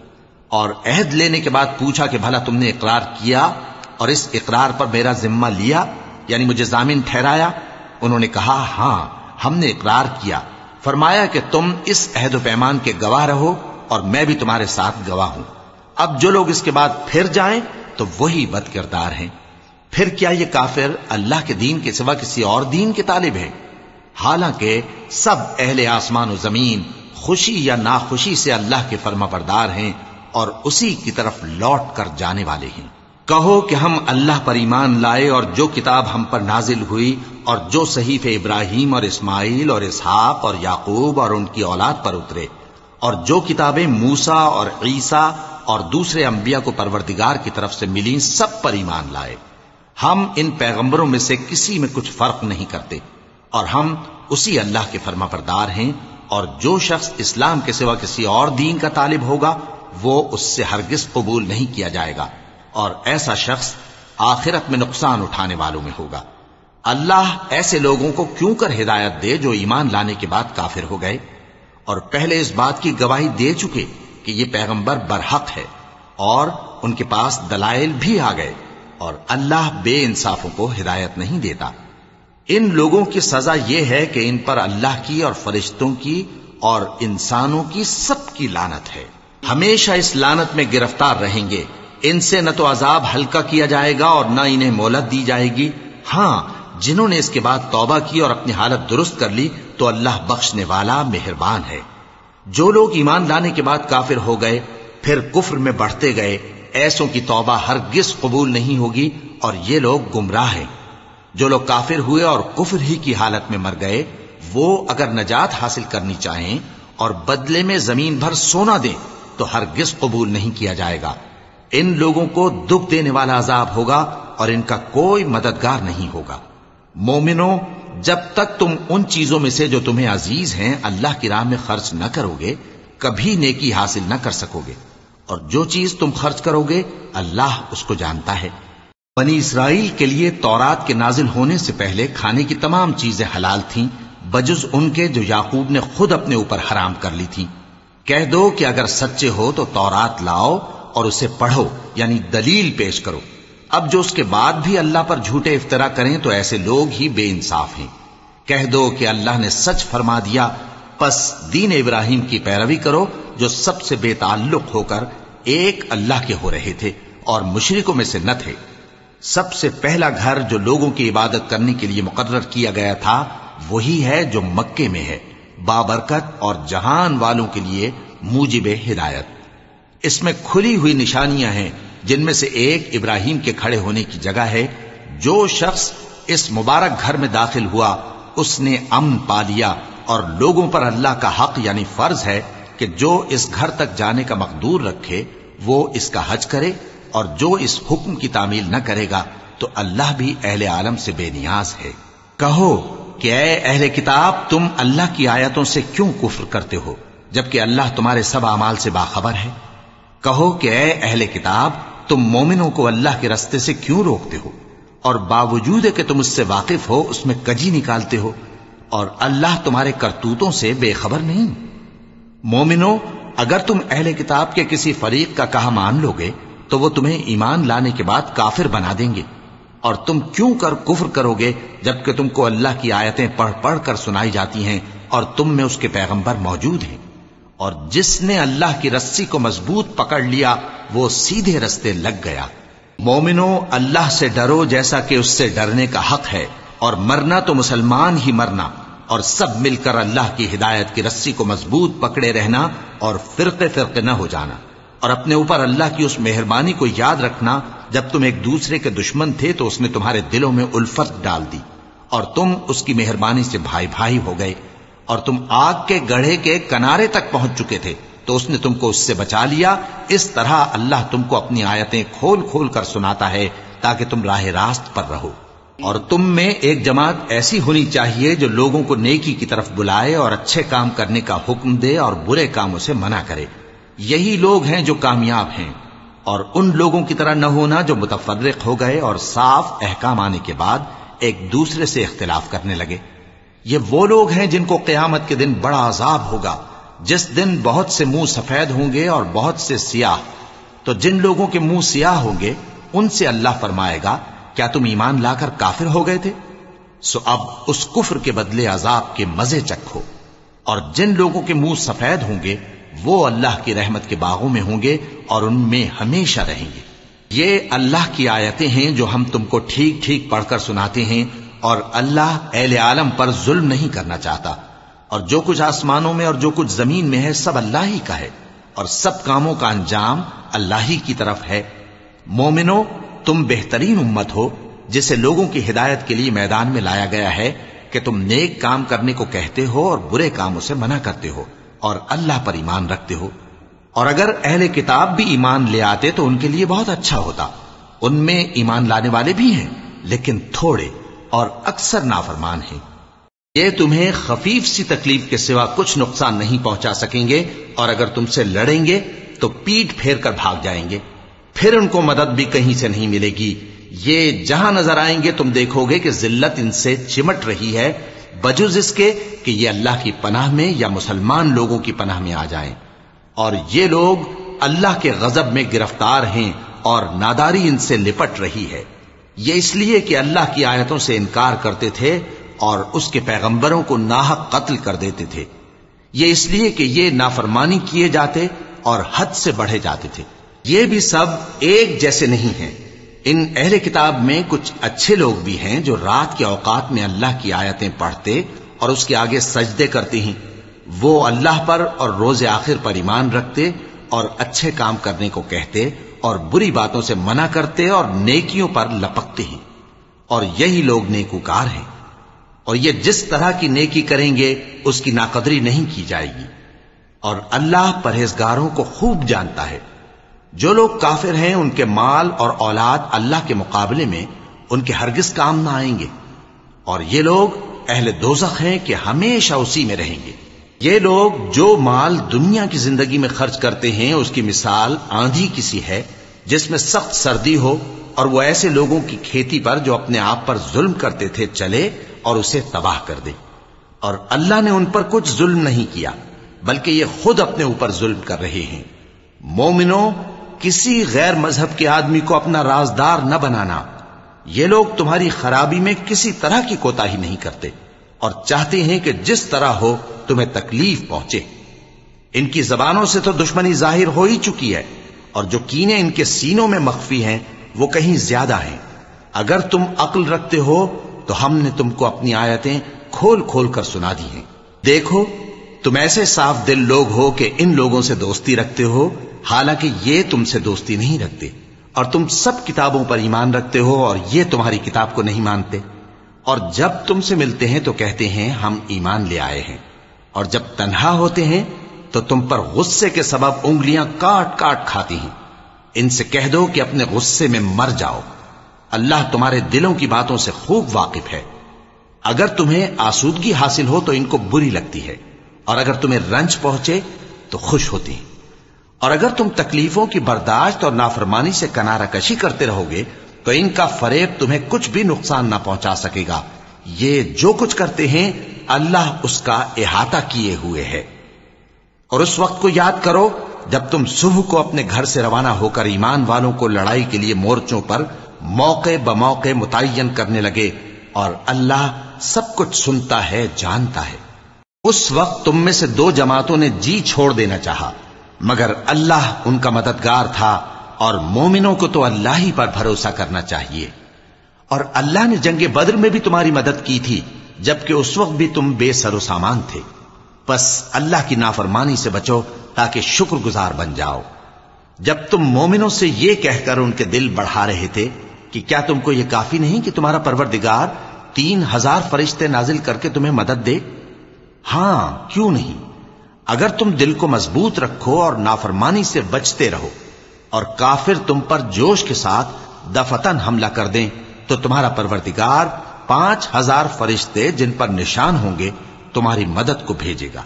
اور عہد لینے کے بعد پوچھا کہ بھلا تم نے اقرار کیا اور اس اقرار پر میرا ذمہ لیا یعنی مجھے ضامن ٹھہرایا؟ انہوں نے کہا ہاں ہم نے اقرار کیا۔ فرمایا کہ تم اس عہد و پیمان کے گواہ رہو اور میں بھی تمہارے ساتھ گواہ ہوں۔ اب جو لوگ اس کے بعد پھر جائیں تو وہی بد کردار ہیں۔ پھر کیا یہ کافر اللہ کے دین کے سوا کسی اور دین کے طالب ہیں؟ حالانکہ سب اہل آسمان و زمین خوشی یا ناخوشی سے اللہ کے فرما بردار ہیں۔ اور اسی کی طرف لوٹ کر جانے والے ہیں۔ کہو کہ ہم اللہ پر ایمان لائے اور جو کتاب ہم پر نازل ہوئی اور جو صحیف ابراہیم اور اسماعیل اور اسحاق اور یعقوب اور ان کی اولاد پر اترے اور جو کتابیں موسا اور عیسیٰ اور دوسرے انبیاء کو پروردگار کی طرف سے ملی سب پر ایمان لائے۔ ہم ان پیغمبروں میں سے کسی میں کچھ فرق نہیں کرتے اور ہم اسی اللہ کے فرما بردار ہیں اور جو شخص اسلام کے سوا کسی اور دین کا طالب ہوگا وہ اس سے ہرگز قبول نہیں کیا جائے گا اور ایسا شخص آخرت میں نقصان اٹھانے والوں میں ہوگا۔ اللہ ایسے لوگوں کو کیوں کر ہدایت دے جو ایمان لانے کے بعد کافر ہو گئے؟ اور پہلے اس بات کی گواہی دے چکے کہ یہ پیغمبر برحق ہے اور ان کے پاس دلائل بھی آ گئے اور اللہ بے انصافوں کو ہدایت نہیں دیتا۔ ان لوگوں کی سزا یہ ہے کہ ان پر اللہ کی اور فرشتوں کی اور انسانوں کی سب کی لانت ہے۔ ہمیشہ اس لانت میں گرفتار رہیں گے۔ ان سے نہ تو عذاب ہلکا کیا جائے گا اور نہ انہیں مولت دی جائے گی۔ ہاں جنہوں نے اس کے بعد توبہ کی اور اپنی حالت درست کر لی، تو اللہ بخشنے والا مہربان ہے۔ جو لوگ ایمان لانے کے بعد کافر ہو گئے، پھر کفر میں بڑھتے گئے۔ ایسوں کی توبہ ہرگز قبول نہیں ہوگی اور یہ لوگ گمراہ ہیں۔ جو لوگ کافر ہوئے اور کفر ہی کی حالت میں مر گئے، وہ اگر نجات حاصل کرنی چاہیں اور بدلے میں زمین بھر سونا دیں تو ہرگز قبول نہیں کیا جائے گا۔ ان لوگوں کو دکھ دینے والا عذاب ہوگا اور ان کا کوئی مددگار نہیں ہوگا۔ مومنو جب تک تم ان چیزوں میں سے جو تمہیں عزیز ہیں، اللہ کی راہ میں خرچ نہ کرو گے کبھی نیکی حاصل نہ کر سکو گے اور جو چیز تم خرچ کرو گے اللہ اس کو جانتا ہے۔ بنی اسرائیل کے لیے تورات کے نازل ہونے سے پہلے کھانے کی تمام چیزیں حلال تھیں، بجز ان کے جو یعقوب نے خود اپنے اوپر حرام کر لی تھی کہہ دو کہ اگر سچے ہو تو تورات لاؤ اور اسے پڑھو یعنی دلیل پیش کرو۔ اب جو اس کے بعد بھی اللہ پر جھوٹے افطرا کریں تو ایسے لوگ ہی بے انصاف ہیں۔ کہہ دو کہ اللہ نے سچ فرما دیا، پس دین ابراہیم کی پیروی کرو، جو سب سے بے تعلق ہو کر ایک اللہ کے ہو رہے تھے اور مشرکوں میں سے نہ تھے۔ سب سے پہلا گھر جو لوگوں کی عبادت کرنے کے لیے مقرر کیا گیا تھا، وہی ہے جو مکے میں ہے۔ بابرکت اور جہان والوں کے لیے موجب ہدایت۔ اس میں کھلی ہوئی نشانیاں ہیں، جن میں سے ایک ابراہیم کے کھڑے ہونے کی جگہ ہے۔ جو شخص اس مبارک گھر میں داخل ہوا، اس نے امن پا لیا اور لوگوں پر اللہ کا حق یعنی فرض ہے کہ جو اس گھر تک جانے کا مقدور رکھے، وہ اس کا حج کرے اور جو اس حکم کی تعمیل نہ کرے گا، تو اللہ بھی اہل عالم سے بے نیاز ہے۔ کہو کہ اے اہل کتاب، تم اللہ کی آیتوں سے کیوں کفر کرتے ہو؟ جبکہ اللہ تمہارے سب اعمال سے باخبر ہے۔ کہو کہ اے اہل کتاب، تم مومنوں کو اللہ کے رستے سے کیوں روکتے ہو؟ اور باوجود کہ تم اس سے واقف ہو، اس میں کجی نکالتے ہو؟ اور اللہ تمہارے کرتوتوں سے بے خبر نہیں۔ مومنو، اگر تم اہل کتاب کے کسی فریق کا کہا مان لو گے، تو وہ تمہیں ایمان لانے کے بعد کافر بنا دیں گے۔ اور تم کیوں کر کفر کرو گے جبکہ تم کو اللہ کی آیتیں پڑھ پڑھ کر سنائی جاتی ہیں اور تم میں اس کے پیغمبر موجود ہیں۔ اور جس نے اللہ کی رسی کو مضبوط پکڑ لیا، وہ سیدھے رستے لگ گیا۔ مومنو اللہ سے ڈرو جیسا کہ اس سے ڈرنے کا حق ہے، اور مرنا تو مسلمان ہی مرنا۔ اور سب مل کر اللہ کی ہدایت کی رسی کو مضبوط پکڑے رہنا اور فرقے فرقے نہ ہو جانا۔ اور اپنے اوپر اللہ کی اس مہربانی کو یاد رکھنا، جب تم ایک دوسرے کے دشمن تھے تو اس نے تمہارے دلوں میں الفت ڈال دی، اور تم اس کی مہربانی سے بھائی بھائی ہو گئے، اور تم آگ کے گڑھے کے کنارے تک پہنچ چکے تھے، تو اس نے تم کو اس سے بچا لیا۔ اس طرح اللہ تم کو اپنی آیتیں کھول کھول کر سناتا ہے، تاکہ تم راہ راست پر رہو۔ اور تم میں ایک جماعت ایسی ہونی چاہیے جو لوگوں کو نیکی کی طرف بلائے اور اچھے کام کرنے کا حکم دے اور برے کاموں سے منع کرے۔ یہی لوگ ہیں جو کامیاب ہیں اور ان لوگوں کی طرح نہ ہونا جو متفرق ہو گئے اور صاف احکام آنے کے بعد ایک دوسرے سے اختلاف کرنے لگے۔ یہ وہ لوگ ہیں جن کو قیامت کے دن بڑا عذاب ہوگا۔ جس دن بہت سے منہ سفید ہوں گے اور بہت سے سیاہ۔ تو جن لوگوں کے منہ سیاہ ہوں گے، ان سے اللہ فرمائے گا، کیا تم ایمان لا کر کافر ہو گئے تھے؟ سو اب اس کفر کے بدلے عذاب کے مزے چکھو۔ اور جن لوگوں کے منہ سفید ہوں گے وہ اللہ کی رحمت کے باغوں میں ہوں گے اور ان میں ہمیشہ رہیں گے۔ یہ اللہ کی آیتیں ہیں جو ہم تم کو ٹھیک ٹھیک پڑھ کر سناتے ہیں اور اللہ اہل عالم پر ظلم نہیں کرنا چاہتا۔ اور جو کچھ آسمانوں میں اور جو کچھ زمین میں ہے سب اللہ ہی کا ہے۔ اور سب کاموں کا انجام اللہ ہی کی طرف ہے۔ مومنو تم بہترین امت ہو، جسے لوگوں کی ہدایت کے لیے میدان میں لایا گیا ہے کہ تم نیک کام کرنے کو کہتے ہو اور برے کاموں سے منع کرتے ہو۔ اور اللہ پر ایمان رکھتے ہو۔ اور اگر اہل کتاب بھی ایمان لے آتے تو ان کے لیے بہت اچھا ہوتا۔ ان میں ایمان لانے والے بھی ہیں، لیکن تھوڑے اور اکثر نافرمان ہیں۔ یہ تمہیں خفیف سی تکلیف کے سوا کچھ نقصان نہیں پہنچا سکیں گے۔ اور اگر تم سے لڑیں گے تو پیٹ پھیر کر بھاگ جائیں گے۔ پھر ان کو مدد بھی کہیں سے نہیں ملے گی۔ یہ جہاں نظر آئیں گے تم دیکھو گے کہ ذلت ان سے چمٹ رہی ہے۔ بجز اس کے کہ یہ اللہ کی پناہ میں یا مسلمان لوگوں کی پناہ میں آ جائیں۔ اور یہ لوگ اللہ کے غضب میں گرفتار ہیں اور ناداری ان سے لپٹ رہی ہے۔ یہ اس لیے کہ اللہ کی آیتوں سے انکار کرتے تھے اور اس کے پیغمبروں کو ناحق قتل کر دیتے تھے۔ یہ اس لیے کہ یہ نافرمانی کیے جاتے اور حد سے بڑھے جاتے تھے۔ یہ بھی سب ایک جیسے نہیں ہیں۔ ان اہل کتاب میں کچھ اچھے لوگ بھی ہیں جو رات کے اوقات میں اللہ کی آیتیں پڑھتے اور اس کے آگے سجدے کرتے ہیں۔ وہ اللہ پر اور روز آخر پر ایمان رکھتے اور اچھے کام کرنے کو کہتے اور بری باتوں سے منع کرتے اور نیکیوں پر لپکتے ہیں۔ اور یہی لوگ نیکوکار ہیں۔ اور یہ جس طرح کی نیکی کریں گے، اس کی ناقدری نہیں کی جائے گی۔ اور اللہ پرہیزگاروں کو خوب جانتا ہے۔ جو لوگ کافر ہیں، ان کے مال اور اولاد اللہ کے مقابلے میں ان کے ہرگز کام نہ آئیں گے۔ اور یہ لوگ اہل دوزخ ہیں کہ ہمیشہ اسی میں رہیں گے۔ یہ لوگ جو مال دنیا کی زندگی میں خرچ کرتے ہیں، اس کی مثال آندھی کسی ہے، جس میں سخت سردی ہو اور وہ ایسے لوگوں کی کھیتی پر جو اپنے آپ پر ظلم کرتے تھے چلے اور اسے تباہ کر دے۔ اور اللہ نے ان پر کچھ ظلم نہیں کیا، بلکہ یہ خود اپنے اوپر ظلم کر رہے ہیں۔ مومنوں کسی غیر مذہب کے آدمی کو اپنا رازدار نہ بنانا۔ یہ لوگ تمہاری خرابی میں کسی طرح کی کوتا ہی نہیں کرتے اور چاہتے ہیں کہ جس طرح ہو تمہیں تکلیف پہنچے۔ ان کی زبانوں سے تو دشمنی ظاہر ہو ہی چکی ہے اور جو کینے ان کے سینوں میں مخفی ہیں، وہ کہیں زیادہ ہیں۔ اگر تم عقل رکھتے ہو تو ہم نے تم کو اپنی آیتیں کھول کھول کر سنا دی ہیں۔ دیکھو، تم ایسے صاف دل لوگ ہو کہ ان لوگوں سے دوستی رکھتے ہو حالانکہ یہ تم سے دوستی نہیں رکھتے اور تم سب کتابوں پر ایمان رکھتے ہو اور یہ تمہاری کتاب کو نہیں مانتے۔ اور جب تم سے ملتے ہیں تو کہتے ہیں، ہم ایمان لے آئے ہیں۔ اور جب تنہا ہوتے ہیں تو تم پر غصے کے سبب انگلیاں کاٹ کاٹ کھاتی ہیں۔ ان سے کہہ دو کہ اپنے غصے میں مر جاؤ۔ اللہ تمہارے دلوں کی باتوں سے خوب واقف ہے۔ اگر تمہیں آسودگی حاصل ہو تو ان کو بری لگتی ہے۔ اور اگر تمہیں رنج پہنچے تو خوش ہوتی ہیں۔ اور اگر تم تکلیفوں کی برداشت اور نافرمانی سے کنارہ کشی کرتے رہو گے تو ان کا فریب تمہیں کچھ بھی نقصان نہ پہنچا سکے گا۔ یہ جو کچھ کرتے ہیں، اللہ اس کا احاطہ کیے ہوئے ہے۔ اور اس وقت کو یاد کرو، جب تم صبح کو اپنے گھر سے روانہ ہو کر ایمان والوں کو لڑائی کے لیے مورچوں پر موقع بموقع متعین کرنے لگے اور اللہ سب کچھ سنتا ہے، جانتا ہے۔ اس وقت تم میں سے دو جماعتوں نے جی چھوڑ دینا چاہا۔ مگر اللہ ان کا مددگار تھا اور مومنوں کو تو اللہ ہی پر بھروسہ کرنا چاہیے۔ اور اللہ نے جنگ بدر میں بھی تمہاری مدد کی تھی، جبکہ اس وقت بھی تم بے سر و سامان تھے۔ بس اللہ کی نافرمانی سے بچو تاکہ شکر گزار بن جاؤ۔ جب تم مومنوں سے یہ کہہ کر ان کے دل بڑھا رہے تھے کہ کیا تم کو یہ کافی نہیں کہ تمہارا پروردگار تین ہزار فرشتے نازل کر کے تمہیں مدد دے؟ ہاں کیوں نہیں؟ اگر تم دل کو مضبوط رکھو اور نافرمانی سے بچتے رہو اور کافر تم پر جوش کے ساتھ دفتن حملہ کر دیں، تو تمہارا پروردگار پانچ ہزار فرشتے جن پر نشان ہوں گے تمہاری مدد کو بھیجے گا۔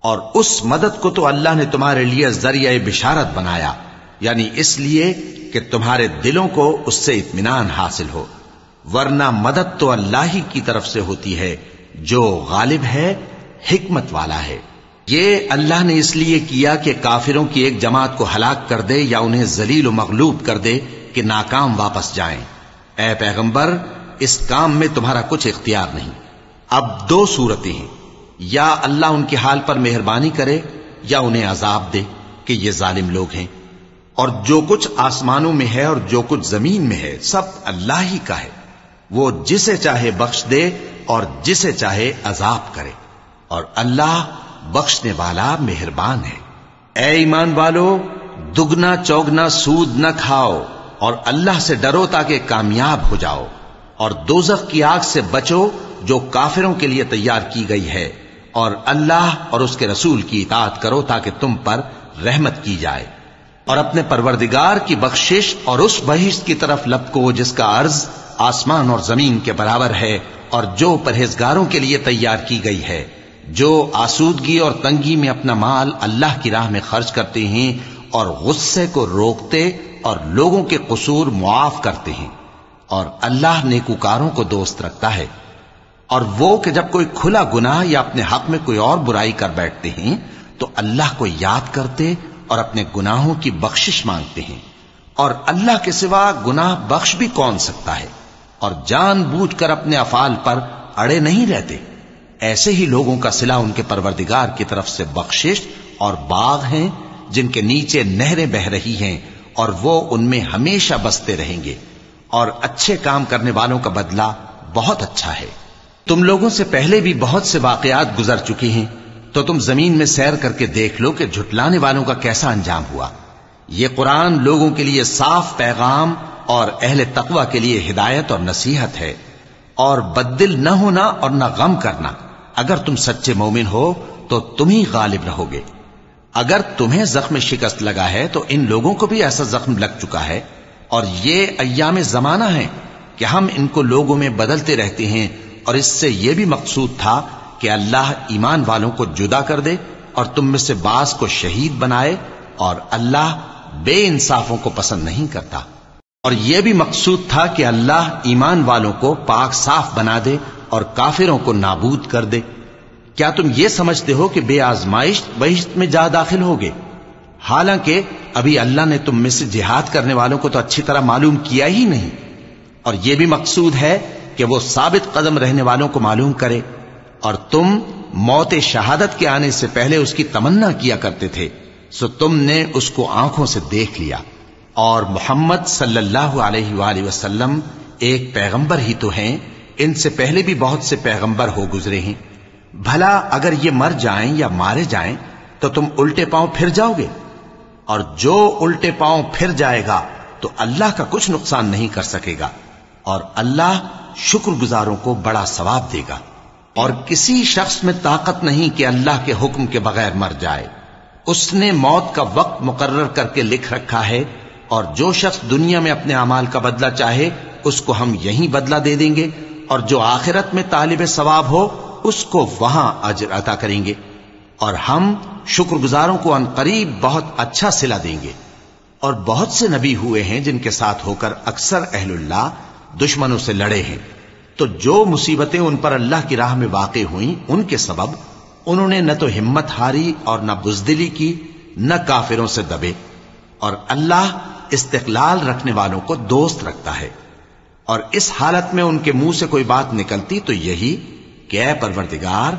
اور اس مدد کو تو اللہ نے تمہارے لیے ذریعہ بشارت بنایا یعنی اس لیے کہ تمہارے دلوں کو اس سے اطمینان حاصل ہو۔ ورنہ مدد تو اللہ ہی کی طرف سے ہوتی ہے، جو غالب ہے، حکمت والا ہے۔ یہ اللہ نے اس لیے کیا کہ کافروں کی ایک جماعت کو ہلاک کر دے یا انہیں ذلیل و مغلوب کر دے کہ ناکام واپس جائیں۔ اے پیغمبر، اس کام میں تمہارا کچھ اختیار نہیں۔ اب دو صورتیں ہیں۔ یا اللہ ان کے حال پر مہربانی کرے یا انہیں عذاب دے کہ یہ ظالم لوگ ہیں۔ اور جو کچھ آسمانوں میں ہے اور جو کچھ زمین میں ہے، سب اللہ ہی کا ہے۔ وہ جسے چاہے بخش دے اور جسے چاہے عذاب کرے۔ اور اللہ بخشنے والا مہربان ہے۔ اے ایمان والو، دگنا چوگنا سود نہ کھاؤ اور اللہ سے ڈرو تاکہ کامیاب ہو جاؤ اور دوزخ کی آگ سے بچو جو کافروں کے لیے تیار کی گئی ہے اور اللہ اور اس کے رسول کی اطاعت کرو تاکہ تم پر رحمت کی جائے۔ اور اپنے پروردگار کی بخشش اور اس بہشت کی طرف لپکو جس کا عرض آسمان اور زمین کے برابر ہے اور جو پرہیزگاروں کے لیے تیار کی گئی ہے۔ جو آسودگی اور تنگی میں اپنا مال اللہ کی راہ میں خرچ کرتے ہیں اور غصے کو روکتے اور لوگوں کے قصور معاف کرتے ہیں اور اللہ نیکوکاروں کو دوست رکھتا ہے اور وہ کہ جب کوئی کھلا گناہ یا اپنے حق میں کوئی اور برائی کر بیٹھتے ہیں تو اللہ کو یاد کرتے اور اپنے گناہوں کی بخشش مانگتے ہیں اور اللہ کے سوا گناہ بخش بھی کون سکتا ہے اور جان بوجھ کر اپنے افعال پر اڑے نہیں رہتے ایسے ہی لوگوں کا سلا ان کے پروردگار کی طرف سے بخشش اور باغ ہیں جن کے نیچے نہریں بہ رہی ہیں اور وہ ان میں ہمیشہ بستے رہیں گے اور اچھے کام کرنے والوں کا بدلہ بہت اچھا ہے۔ تم لوگوں سے پہلے بھی بہت سے واقعات گزر چکی ہیں، تو تم زمین میں سیر کر کے دیکھ لو کہ جھٹلانے والوں کا کیسا انجام ہوا۔ یہ قرآن لوگوں کے لیے صاف پیغام اور اہل تقوی کے لیے ہدایت اور نصیحت ہے۔ اور بدل نہ ہونا اور نہ غم کرنا۔ اگر تم سچے مومن ہو تو تم ہی غالب رہو گے۔ اگر تمہیں زخم شکست لگا ہے تو ان لوگوں کو بھی ایسا زخم لگ چکا ہے۔ اور یہ ایام زمانہ ہے کہ ہم ان کو لوگوں میں بدلتے رہتے ہیں۔ اور اس سے یہ بھی مقصود تھا کہ اللہ ایمان والوں کو جدا کر دے اور تم میں سے بعض کو شہید بنائے اور اللہ بے انصافوں کو پسند نہیں کرتا۔ اور یہ بھی مقصود تھا کہ اللہ ایمان والوں کو پاک صاف بنا دے اور کافروں کو نابود کر دے۔ کیا تم یہ سمجھتے ہو کہ بے آزمائش بہشت میں جا داخل ہوگے؟ حالانکہ ابھی اللہ نے تم میں سے جہاد کرنے والوں کو تو اچھی طرح معلوم کیا ہی نہیں۔ اور یہ بھی مقصود ہے کہ وہ ثابت قدم رہنے والوں کو معلوم کرے۔ اور تم موت شہادت کے آنے سے پہلے اس کی تمنا کیا کرتے تھے۔ سو تم نے اس کو آنکھوں سے دیکھ لیا۔ اور محمد صلی اللہ علیہ وآلہ وسلم ایک پیغمبر ہی تو ہیں۔ ان سے پہلے بھی بہت سے پیغمبر ہو گزرے ہیں۔ بھلا اگر یہ مر جائیں یا مارے جائیں، تو تم الٹے پاؤں پھر جاؤ گے۔ اور جو الٹے پاؤں پھر جائے گا، تو اللہ کا کچھ نقصان نہیں کر سکے گا۔ اور اللہ شکر گزاروں کو بڑا ثواب دے گا۔ اور کسی شخص میں طاقت نہیں کہ اللہ کے حکم کے بغیر مر جائے۔ اس نے موت کا وقت مقرر کر کے لکھ رکھا ہے۔ اور جو شخص دنیا میں اپنے اعمال کا بدلہ چاہے، اس کو ہم یہیں بدلہ دے دیں گے۔ اور جو آخرت میں طالب ثواب ہو، اس کو وہاں اجر عطا کریں گے۔ اور ہم شکر گزاروں کو ان قریب بہت اچھا سلا دیں گے۔ اور بہت سے نبی ہوئے ہیں جن کے ساتھ ہو کر اکثر اہل اللہ دشمنوں سے لڑے ہیں۔ تو جو مصیبتیں ان پر اللہ کی راہ میں واقع ہوئیں، ان کے سبب انہوں نے نہ تو ہمت ہاری اور نہ بزدلی کی، نہ کافروں سے دبے۔ اور اللہ استقلال رکھنے والوں کو دوست رکھتا ہے۔ اور اس حالت میں ان کے منہ سے کوئی بات نکلتی تو یہی کہ اے پروردگار،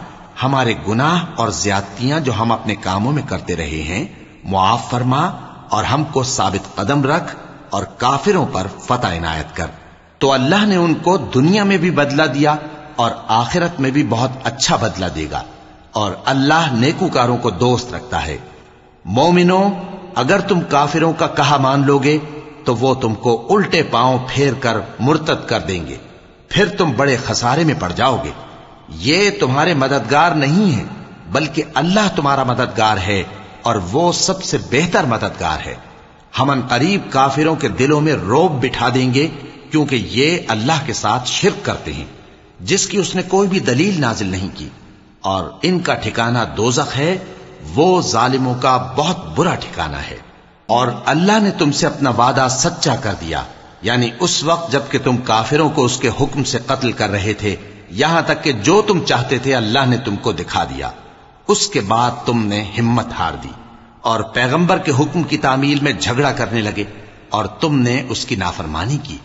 ہمارے گناہ اور زیادتیاں جو ہم اپنے کاموں میں کرتے رہے ہیں، معاف فرما اور ہم کو ثابت قدم رکھ اور کافروں پر فتح عنایت کر۔ تو اللہ نے ان کو دنیا میں بھی بدلہ دیا اور آخرت میں بھی بہت اچھا بدلہ دے گا۔ اور اللہ نیکوکاروں کو دوست رکھتا ہے۔ مومنوں، اگر تم کافروں کا کہا مان لوگے تو وہ تم کو الٹے پاؤں پھیر کر مرتد کر دیں گے۔ پھر تم بڑے خسارے میں پڑ جاؤ گے۔ یہ تمہارے مددگار نہیں ہے بلکہ اللہ تمہارا مددگار ہے اور وہ سب سے بہتر مددگار ہے۔ ہم ان قریب کافروں کے دلوں میں روب بٹھا دیں گے، کیونکہ یہ اللہ کے ساتھ شرک کرتے ہیں، جس کی اس نے کوئی بھی دلیل نازل نہیں کی۔ اور ان کا ٹھکانہ دوزخ ہے، وہ ظالموں کا بہت برا ٹھکانہ ہے۔ اور اللہ نے تم سے اپنا وعدہ سچا کر دیا یعنی اس وقت جبکہ تم کافروں کو اس کے حکم سے قتل کر رہے تھے، یہاں تک کہ جو تم چاہتے تھے اللہ نے تم کو دکھا دیا۔ اس کے بعد تم نے ہمت ہار دی اور پیغمبر کے حکم کی تعمیل میں جھگڑا کرنے لگے اور تم نے اس کی نافرمانی کی۔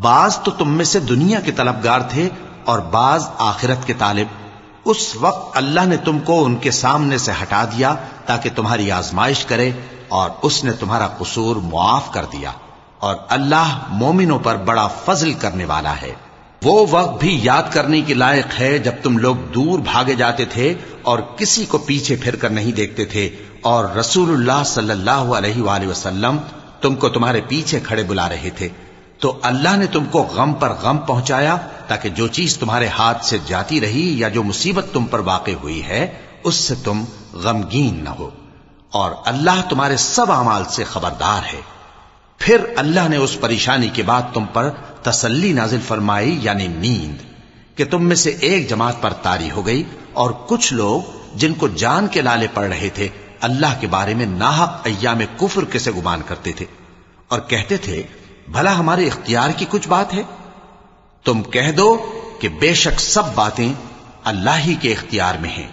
بعض تو تم میں سے دنیا کے طلبگار تھے اور بعض آخرت کے طالب۔ اس وقت اللہ نے تم کو ان کے سامنے سے ہٹا دیا تاکہ تمہاری آزمائش کرے اور اس نے تمہارا قصور معاف کر دیا اور اللہ مومنوں پر بڑا فضل کرنے والا ہے۔ وہ وقت بھی یاد کرنے کی لائق ہے جب تم لوگ دور بھاگے جاتے تھے اور کسی کو پیچھے پھر کر نہیں دیکھتے تھے اور رسول اللہ صلی اللہ علیہ وآلہ وسلم تم کو تمہارے پیچھے کھڑے بلا رہے تھے۔ تو اللہ نے تم کو غم پر غم پہنچایا تاکہ جو چیز تمہارے ہاتھ سے جاتی رہی یا جو مصیبت تم پر واقع ہوئی ہے، اس سے تم غمگین نہ ہو۔ اور اللہ تمہارے سب اعمال سے خبردار ہے۔ پھر اللہ نے اس پریشانی کے بعد تم پر تسلی نازل فرمائی یعنی نیند، کہ تم میں سے ایک جماعت پر تاری ہو گئی اور کچھ لوگ جن کو جان کے لالے پڑ رہے تھے، اللہ کے بارے میں ناحق ایام کفر کے سے گمان کرتے تھے اور کہتے تھے، بھلا ہمارے اختیار کی کچھ بات ہے؟ تم کہہ دو کہ بے شک سب باتیں اللہ ہی کے اختیار میں ہیں۔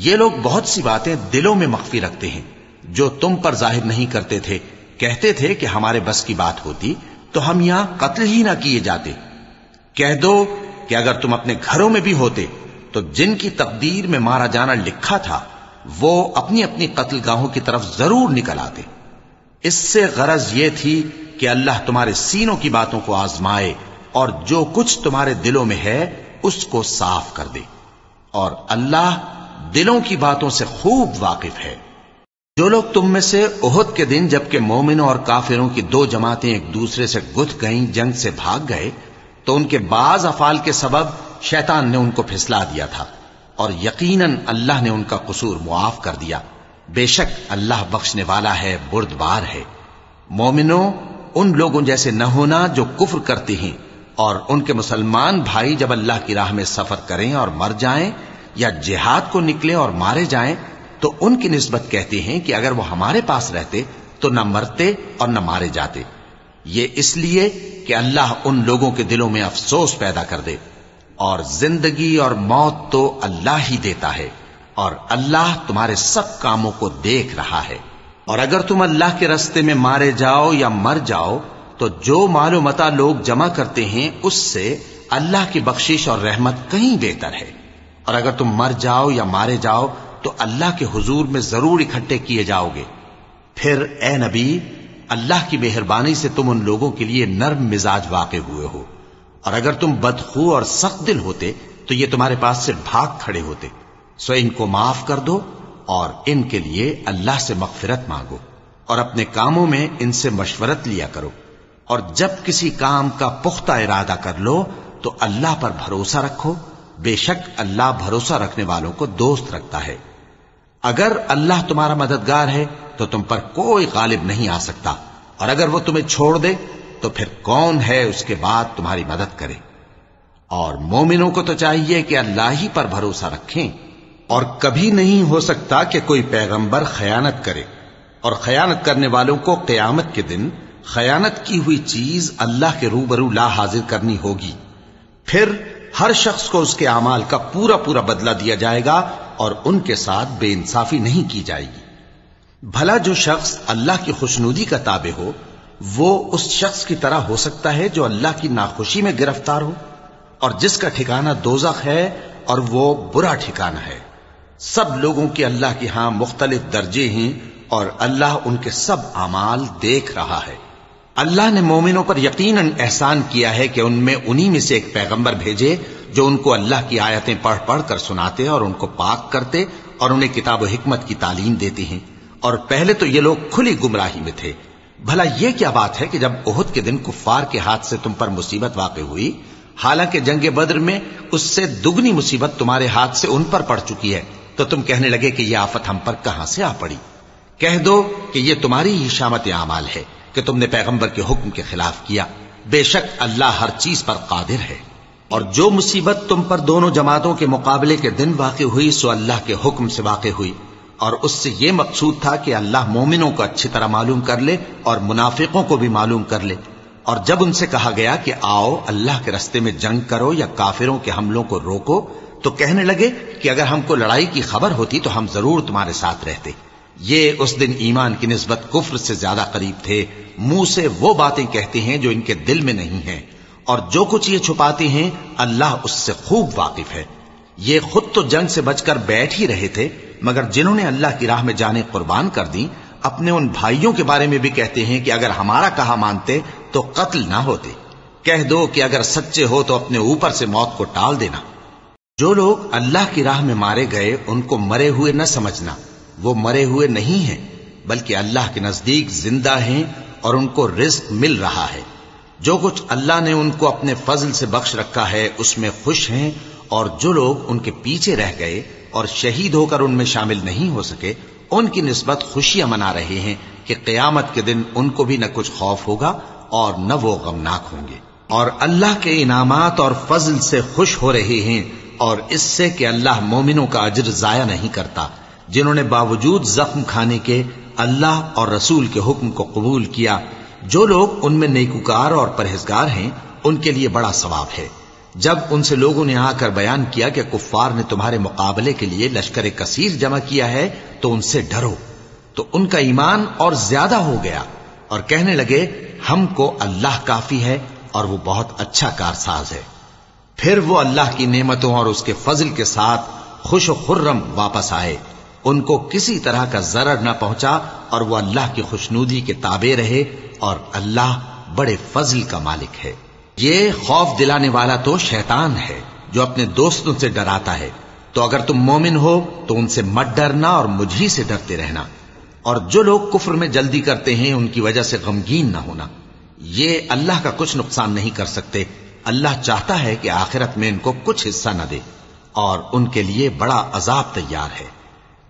یہ لوگ بہت سی باتیں دلوں میں مخفی رکھتے ہیں، جو تم پر ظاہر نہیں کرتے تھے۔ کہتے تھے کہ ہمارے بس کی بات ہوتی تو ہم یہاں قتل ہی نہ کیے جاتے۔ کہہ دو کہ اگر تم اپنے گھروں میں بھی ہوتے تو جن کی تقدیر میں مارا جانا لکھا تھا، وہ اپنی اپنی قتل گاہوں کی طرف ضرور نکل آتے۔ اس سے غرض یہ تھی کہ اللہ تمہارے سینوں کی باتوں کو آزمائے اور جو کچھ تمہارے دلوں میں ہے اس کو صاف کر دے۔ اور اللہ دلوں کی باتوں سے خوب واقف ہے۔ جو لوگ تم میں سے اہد کے دن جبکہ مومنوں اور کافروں کی دو جماعتیں ایک دوسرے سے گتھ گئیں، جنگ سے بھاگ گئے، تو ان کے بعض افعال کے سبب شیطان نے ان کو پھسلا دیا تھا۔ اور یقیناً اللہ نے ان کا قصور معاف کر دیا۔ بے شک اللہ بخشنے والا ہے، بردبار ہے۔ مومنوں، ان لوگوں جیسے نہ ہونا جو کفر کرتے ہیں۔ اور ان کے مسلمان بھائی جب اللہ کی راہ میں سفر کریں اور مر جائیں یا جہاد کو نکلے اور مارے جائیں، تو ان کی نسبت کہتے ہیں کہ اگر وہ ہمارے پاس رہتے، تو نہ مرتے اور نہ مارے جاتے۔ یہ اس لیے کہ اللہ ان لوگوں کے دلوں میں افسوس پیدا کر دے۔ اور زندگی اور موت تو اللہ ہی دیتا ہے، اور اللہ تمہارے سب کاموں کو دیکھ رہا ہے۔ اور اگر تم اللہ کے رستے میں مارے جاؤ یا مر جاؤ، تو جو مال و متا لوگ جمع کرتے ہیں، اس سے اللہ کی بخشش اور رحمت کہیں بہتر ہے۔ اور اگر تم مر جاؤ یا مارے جاؤ، تو اللہ کے حضور میں ضرور اکٹھے کیے جاؤ گے۔ پھر اے نبی، اللہ کی مہربانی سے تم ان لوگوں کے لیے نرم مزاج واقع ہوئے ہو۔ اور اگر تم بدخو اور سخت دل ہوتے، تو یہ تمہارے پاس سے بھاگ کھڑے ہوتے۔ سو ان کو معاف کر دو اور ان کے لیے اللہ سے مغفرت مانگو۔ اور اپنے کاموں میں ان سے مشورت لیا کرو۔ اور جب کسی کام کا پختہ ارادہ کر لو، تو اللہ پر بھروسہ رکھو۔ بے شک اللہ بھروسہ رکھنے والوں کو دوست رکھتا ہے۔ اگر اللہ تمہارا مددگار ہے، تو تم پر کوئی غالب نہیں آ سکتا۔ اور اگر وہ تمہیں چھوڑ دے، تو پھر کون ہے اس کے بعد تمہاری مدد کرے۔ اور مومنوں کو تو چاہیے کہ اللہ ہی پر بھروسہ رکھیں۔ اور کبھی نہیں ہو سکتا کہ کوئی پیغمبر خیانت کرے۔ اور خیانت کرنے والوں کو قیامت کے دن خیانت کی ہوئی چیز اللہ کے روبرو لا حاضر کرنی ہوگی۔ پھر ہر شخص کو اس کے اعمال کا پورا پورا بدلہ دیا جائے گا اور ان کے ساتھ بے انصافی نہیں کی جائے گی۔ بھلا جو شخص اللہ کی خوشنودی کا تابع ہو، وہ اس شخص کی طرح ہو سکتا ہے جو اللہ کی ناخوشی میں گرفتار ہو۔ اور جس کا ٹھکانہ دوزخ ہے اور وہ برا ٹھکانہ ہے۔ سب لوگوں کے اللہ کے ہاں مختلف درجے ہیں اور اللہ ان کے سب اعمال دیکھ رہا ہے۔ اللہ نے مومنوں پر یقیناً احسان کیا ہے کہ ان میں انہی میں سے ایک پیغمبر بھیجے جو ان کو اللہ کی آیتیں پڑھ پڑھ کر سناتے اور ان کو پاک کرتے اور انہیں کتاب و حکمت کی تعلیم دیتے ہیں۔ اور پہلے تو یہ لوگ کھلی گمراہی میں تھے۔ بھلا یہ کیا بات ہے کہ جب عہد کے دن کفار کے ہاتھ سے تم پر مصیبت واقع ہوئی، حالانکہ جنگ بدر میں اس سے دگنی مصیبت تمہارے ہاتھ سے ان پر پڑ چکی ہے، تو تم کہنے لگے کہ یہ آفت ہم پر کہاں سے آ پڑی؟ کہہ دو کہ یہ تمہاری ہی شامت اعمال ہے کہ تم نے پیغمبر کے حکم کے خلاف کیا۔ بے شک اللہ ہر چیز پر قادر ہے۔ اور جو مصیبت تم پر دونوں جماعتوں کے مقابلے کے دن واقع ہوئی، سو اللہ کے حکم سے واقع ہوئی۔ اور اس سے یہ مقصود تھا کہ اللہ مومنوں کو اچھی طرح معلوم کر لے اور منافقوں کو بھی معلوم کر لے۔ اور جب ان سے کہا گیا کہ آؤ، اللہ کے رستے میں جنگ کرو یا کافروں کے حملوں کو روکو، تو کہنے لگے کہ اگر ہم کو لڑائی کی خبر ہوتی تو ہم ضرور تمہارے ساتھ رہتے۔ یہ اس دن ایمان کی نسبت کفر سے زیادہ قریب تھے۔ منہ سے وہ باتیں کہتے ہیں جو ان کے دل میں نہیں ہیں۔ اور جو کچھ یہ چھپاتے ہیں، اللہ اس سے خوب واقف ہے۔ یہ خود تو جنگ سے بچ کر بیٹھ ہی رہے تھے، مگر جنہوں نے اللہ کی راہ میں جانے قربان کر دی اپنے ان بھائیوں کے بارے میں بھی کہتے ہیں کہ اگر ہمارا کہا مانتے تو قتل نہ ہوتے۔ کہہ دو کہ اگر سچے ہو تو اپنے اوپر سے موت کو ٹال دینا۔ جو لوگ اللہ کی راہ میں مارے گئے، ان کو مرے ہوئے نہ سمجھنا۔ وہ مرے ہوئے نہیں ہیں، بلکہ اللہ کے نزدیک زندہ ہیں اور ان کو رزق مل رہا ہے۔ جو کچھ اللہ نے ان کو اپنے فضل سے بخش رکھا ہے، اس میں خوش ہیں اور جو لوگ ان کے پیچھے رہ گئے اور شہید ہو کر ان میں شامل نہیں ہو سکے، ان کی نسبت خوشیاں منا رہے ہیں کہ قیامت کے دن ان کو بھی نہ کچھ خوف ہوگا اور نہ وہ غمناک ہوں گے۔ اور اللہ کے انعامات اور فضل سے خوش ہو رہے ہیں اور اس سے کہ اللہ مومنوں کا اجر ضائع نہیں کرتا۔ جنہوں نے باوجود زخم کھانے کے اللہ اور رسول کے حکم کو قبول کیا، جو لوگ ان میں نیکوکار اور پرہیزگار ہیں، ان کے لیے بڑا ثواب ہے۔ جب ان سے لوگوں نے آ کر بیان کیا کہ کفار نے تمہارے مقابلے کے لیے لشکر کثیر جمع کیا ہے، تو ان سے ڈرو۔ تو ان کا ایمان اور زیادہ ہو گیا اور کہنے لگے، ہم کو اللہ کافی ہے اور وہ بہت اچھا کارساز ہے۔ پھر وہ اللہ کی نعمتوں اور اس کے فضل کے ساتھ خوش و خرم واپس آئے۔ ان کو کسی طرح کا ضرر نہ پہنچا اور وہ اللہ کی خوشنودی کے تابع رہے اور اللہ بڑے فضل کا مالک ہے۔ یہ خوف دلانے والا تو شیطان ہے جو اپنے دوستوں سے ڈراتا ہے۔ تو اگر تم مومن ہو تو ان سے مت ڈرنا اور مجھی سے ڈرتے رہنا۔ اور جو لوگ کفر میں جلدی کرتے ہیں ان کی وجہ سے غمگین نہ ہونا۔ یہ اللہ کا کچھ نقصان نہیں کر سکتے۔ اللہ چاہتا ہے کہ آخرت میں ان کو کچھ حصہ نہ دے اور ان کے لیے بڑا عذاب تیار ہے۔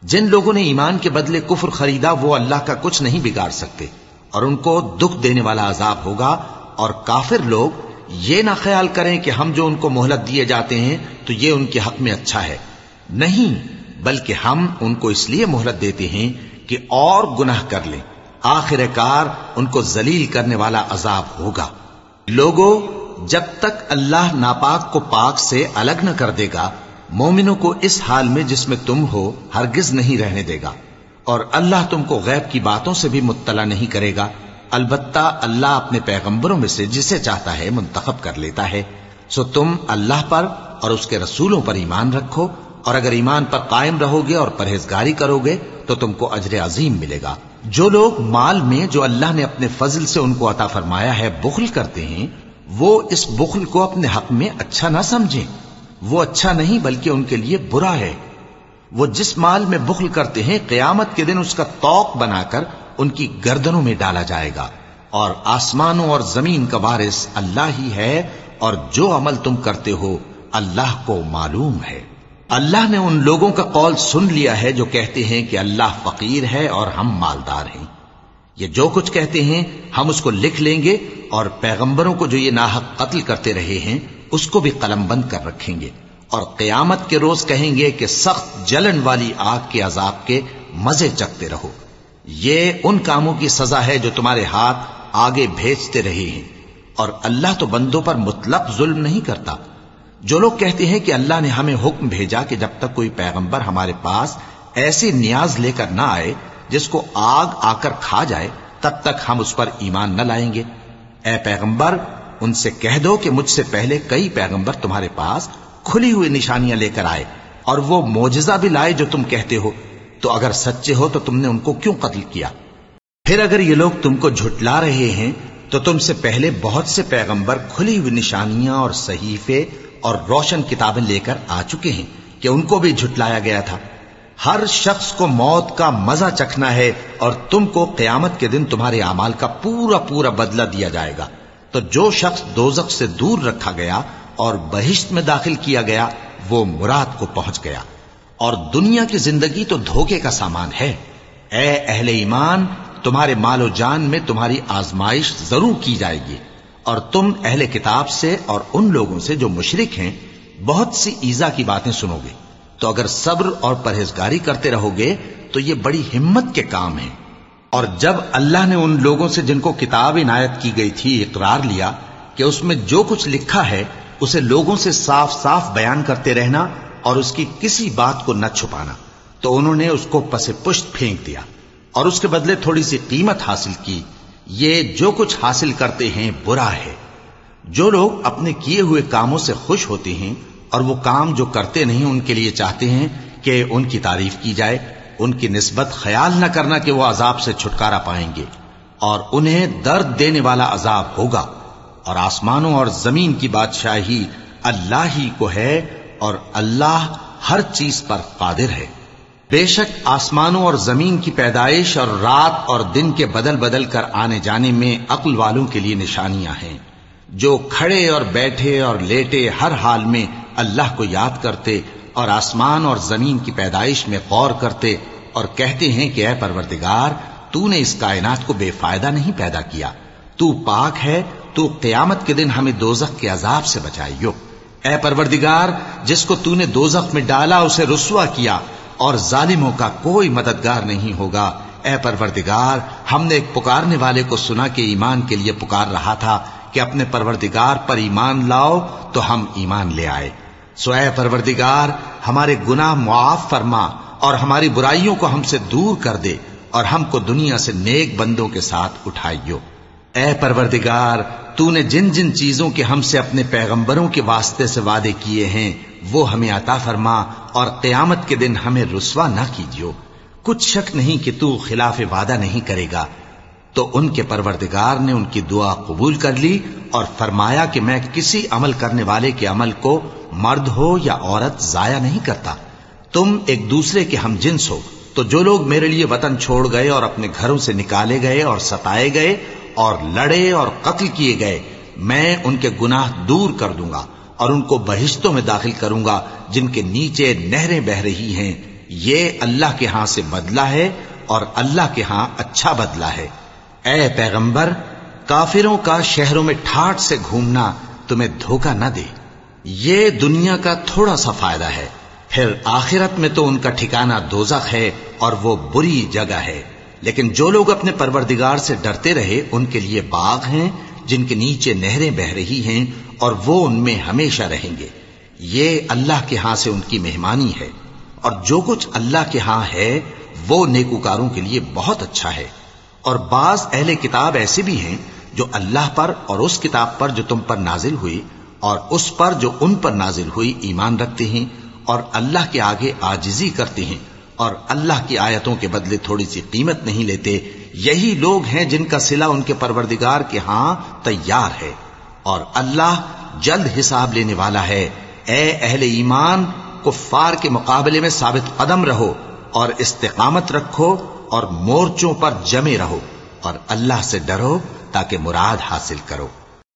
جن لوگوں نے ایمان کے بدلے کفر خریدا، وہ اللہ کا کچھ نہیں بگاڑ سکتے۔ اور ان کو دکھ دینے والا عذاب ہوگا۔ اور کافر لوگ یہ نہ خیال کریں کہ ہم جو ان کو مہلت دیے جاتے ہیں، تو یہ ان کے حق میں اچھا ہے۔ نہیں، بلکہ ہم ان کو اس لیے مہلت دیتے ہیں کہ اور گناہ کر لیں۔ آخر کار ان کو ذلیل کرنے والا عذاب ہوگا۔ لوگوں، جب تک اللہ ناپاک کو پاک سے الگ نہ کر دے گا مومنوں کو اس حال میں جس میں تم ہو، ہرگز نہیں رہنے دے گا۔ اور اللہ تم کو غیب کی باتوں سے بھی مطلع نہیں کرے گا۔ البتہ اللہ اپنے پیغمبروں میں سے جسے چاہتا ہے منتخب کر لیتا ہے۔ سو تم اللہ پر اور اس کے رسولوں پر ایمان رکھو۔ اور اگر ایمان پر قائم رہو گے اور پرہیزگاری کرو گے تو تم کو اجر عظیم ملے گا۔ جو لوگ مال میں جو اللہ نے اپنے فضل سے ان کو عطا فرمایا ہے، بخل کرتے ہیں، وہ اس بخل کو اپنے حق میں اچھا نہ سمجھیں۔ وہ اچھا نہیں بلکہ ان کے لیے برا ہے۔ وہ جس مال میں بخل کرتے ہیں، قیامت کے دن اس کا توق بنا کر ان کی گردنوں میں ڈالا جائے گا۔ اور آسمانوں اور زمین کا وارث اللہ ہی ہے، اور جو عمل تم کرتے ہو، اللہ کو معلوم ہے۔ اللہ نے ان لوگوں کا قول سن لیا ہے جو کہتے ہیں کہ اللہ فقیر ہے اور ہم مالدار ہیں۔ یہ جو کچھ کہتے ہیں، ہم اس کو لکھ لیں گے اور پیغمبروں کو جو یہ ناحق قتل کرتے رہے ہیں اس کو بھی قلم بند کر رکھیں گے اور قیامت کے روز کہیں گے کہ سخت جلن والی آگ کے عذاب کے مزے چکتے رہو۔ یہ ان کاموں کی سزا ہے جو تمہارے ہاتھ آگے بھیجتے رہے ہیں۔ اور اللہ تو بندوں پر مطلق ظلم نہیں کرتا۔ جو لوگ کہتے ہیں کہ اللہ نے ہمیں حکم بھیجا کہ جب تک کوئی پیغمبر ہمارے پاس ایسی نیاز لے کر نہ آئے جس کو آگ آ کر کھا جائے تب تک ہم اس پر ایمان نہ لائیں گے۔ اے پیغمبر ان سے کہہ دو کہ مجھ سے پہلے کئی پیغمبر تمہارے پاس کھلی ہوئی نشانیاں لے کر آئے اور وہ موجزہ بھی لائے جو تم کہتے ہو۔ تو اگر سچے ہو تو تم نے ان کو کیوں قتل کیا؟ پھر اگر یہ لوگ تم کو جھٹلا رہے ہیں تو تم سے پہلے بہت سے پیغمبر کھلی ہوئی نشانیاں اور صحیفے اور روشن کتابیں لے کر آ چکے ہیں کہ ان کو بھی جھٹلایا گیا تھا۔ ہر شخص کو موت کا مزہ چکھنا ہے اور تم کو قیامت کے دن تمہارے اعمال کا پورا پورا بدلہ دیا جائے گا۔ تو جو شخص دوزخ سے دور رکھا گیا اور بہشت میں داخل کیا گیا، وہ مراد کو پہنچ گیا۔ اور دنیا کی زندگی تو دھوکے کا سامان ہے۔ اے اہل ایمان، تمہارے مال و جان میں تمہاری آزمائش ضرور کی جائے گی۔ اور تم اہل کتاب سے اور ان لوگوں سے جو مشرک ہیں، بہت سی ایزا کی باتیں سنو گے۔ تو اگر صبر اور پرہیزگاری کرتے رہو گے، تو یہ بڑی ہمت کے کام ہیں۔ اور جب اللہ نے ان لوگوں سے جن کو کتاب عنایت کی گئی تھی اقرار لیا کہ اس میں جو کچھ لکھا ہے، اسے لوگوں سے صاف صاف بیان کرتے رہنا اور اس کی کسی بات کو نہ چھپانا۔ تو انہوں نے اس کو پس پشت پھینک دیا اور اس کے بدلے تھوڑی سی قیمت حاصل کی۔ یہ جو کچھ حاصل کرتے ہیں، برا ہے۔ جو لوگ اپنے کیے ہوئے کاموں سے خوش ہوتے ہیں اور وہ کام جو کرتے نہیں، ان کے لیے چاہتے ہیں کہ ان کی تعریف کی جائے۔ ان کی نسبت خیال نہ کرنا کہ وہ عذاب سے چھٹکارا پائیں گے اور انہیں درد دینے والا عذاب ہوگا اور آسمانوں اور زمین کی بادشاہی اللہ ہی کو ہے اور اللہ ہر چیز پر قادر ہے۔ بے شک آسمانوں اور زمین کی پیدائش اور رات اور دن کے بدل بدل کر آنے جانے میں عقل والوں کے لیے نشانیاں ہیں۔ جو کھڑے اور بیٹھے اور لیٹے ہر حال میں اللہ کو یاد کرتے اور آسمان اور زمین کی پیدائش میں غور کرتے اور کہتے ہیں کہ اے پروردگار، تو نے اس کائنات کو بے فائدہ نہیں پیدا کیا۔ تو پاک ہے، تو قیامت کے دن ہمیں دوزخ کے عذاب سے بچائیو۔ اے پروردگار، جس کو تو نے دوزخ میں ڈالا، اسے رسوا کیا اور ظالموں کا کوئی مددگار نہیں ہوگا۔ اے پروردگار، ہم نے ایک پکارنے والے کو سنا کہ ایمان کے لیے پکار رہا تھا کہ اپنے پروردگار پر ایمان لاؤ تو ہم ایمان لے آئے۔ سو اے پروردگار، ہمارے گناہ معاف فرما اور ہماری برائیوں کو ہم سے دور کر دے اور ہم کو دنیا سے نیک بندوں کے ساتھ اٹھائیو۔ اے پروردگار، تو نے جن جن چیزوں کے ہم سے اپنے پیغمبروں کے واسطے سے وعدے کیے ہیں، وہ ہمیں عطا فرما اور قیامت کے دن ہمیں رسوا نہ کیجیو۔ کچھ شک نہیں کہ تو خلاف وعدہ نہیں کرے گا۔ تو ان کے پروردگار نے ان کی دعا قبول کر لی اور فرمایا کہ میں کسی عمل کرنے والے کے عمل کو مرد ہو یا عورت ضائع نہیں کرتا، تم ایک دوسرے کے ہم جنس ہو۔ تو جو لوگ میرے لیے وطن چھوڑ گئے اور اپنے گھروں سے نکالے گئے اور ستائے گئے اور لڑے اور قتل کیے گئے، میں ان کے گناہ دور کر دوں گا اور ان کو بہشتوں میں داخل کروں گا، جن کے نیچے نہریں بہ رہی ہیں۔ یہ اللہ کے ہاں سے بدلہ ہے اور اللہ کے ہاں اچھا بدلہ ہے۔ اے پیغمبر، کافروں کا شہروں میں ٹھاٹ سے گھومنا تمہیں دھوکہ نہ دے۔ یہ دنیا کا تھوڑا سا فائدہ ہے۔ پھر آخرت میں تو ان کا ٹھکانہ دوزخ ہے اور وہ بری جگہ ہے۔ لیکن جو لوگ اپنے پروردگار سے ڈرتے رہے، ان کے لیے باغ ہیں، جن کے نیچے نہریں بہ رہی ہیں، اور وہ ان میں ہمیشہ رہیں گے۔ یہ اللہ کے ہاں سے ان کی مہمانی ہے۔ اور جو کچھ اللہ کے ہاں ہے، وہ نیکوکاروں کے لیے بہت اچھا ہے۔ اور بعض اہل کتاب ایسے بھی ہیں جو اللہ پر اور اس کتاب پر جو تم پر نازل ہوئی اور اس پر جو ان پر نازل ہوئی ایمان رکھتے ہیں اور اللہ کے آگے آجزی کرتے ہیں اور اللہ کی آیتوں کے بدلے تھوڑی سی قیمت نہیں لیتے، یہی لوگ ہیں جن کا سلا ان کے پروردگار کے ہاں تیار ہے اور اللہ جلد حساب لینے والا ہے۔ اے اہل ایمان، کفار کے مقابلے میں ثابت قدم رہو اور استقامت رکھو اور مورچوں پر جمے رہو اور اللہ سے ڈرو تاکہ مراد حاصل کرو۔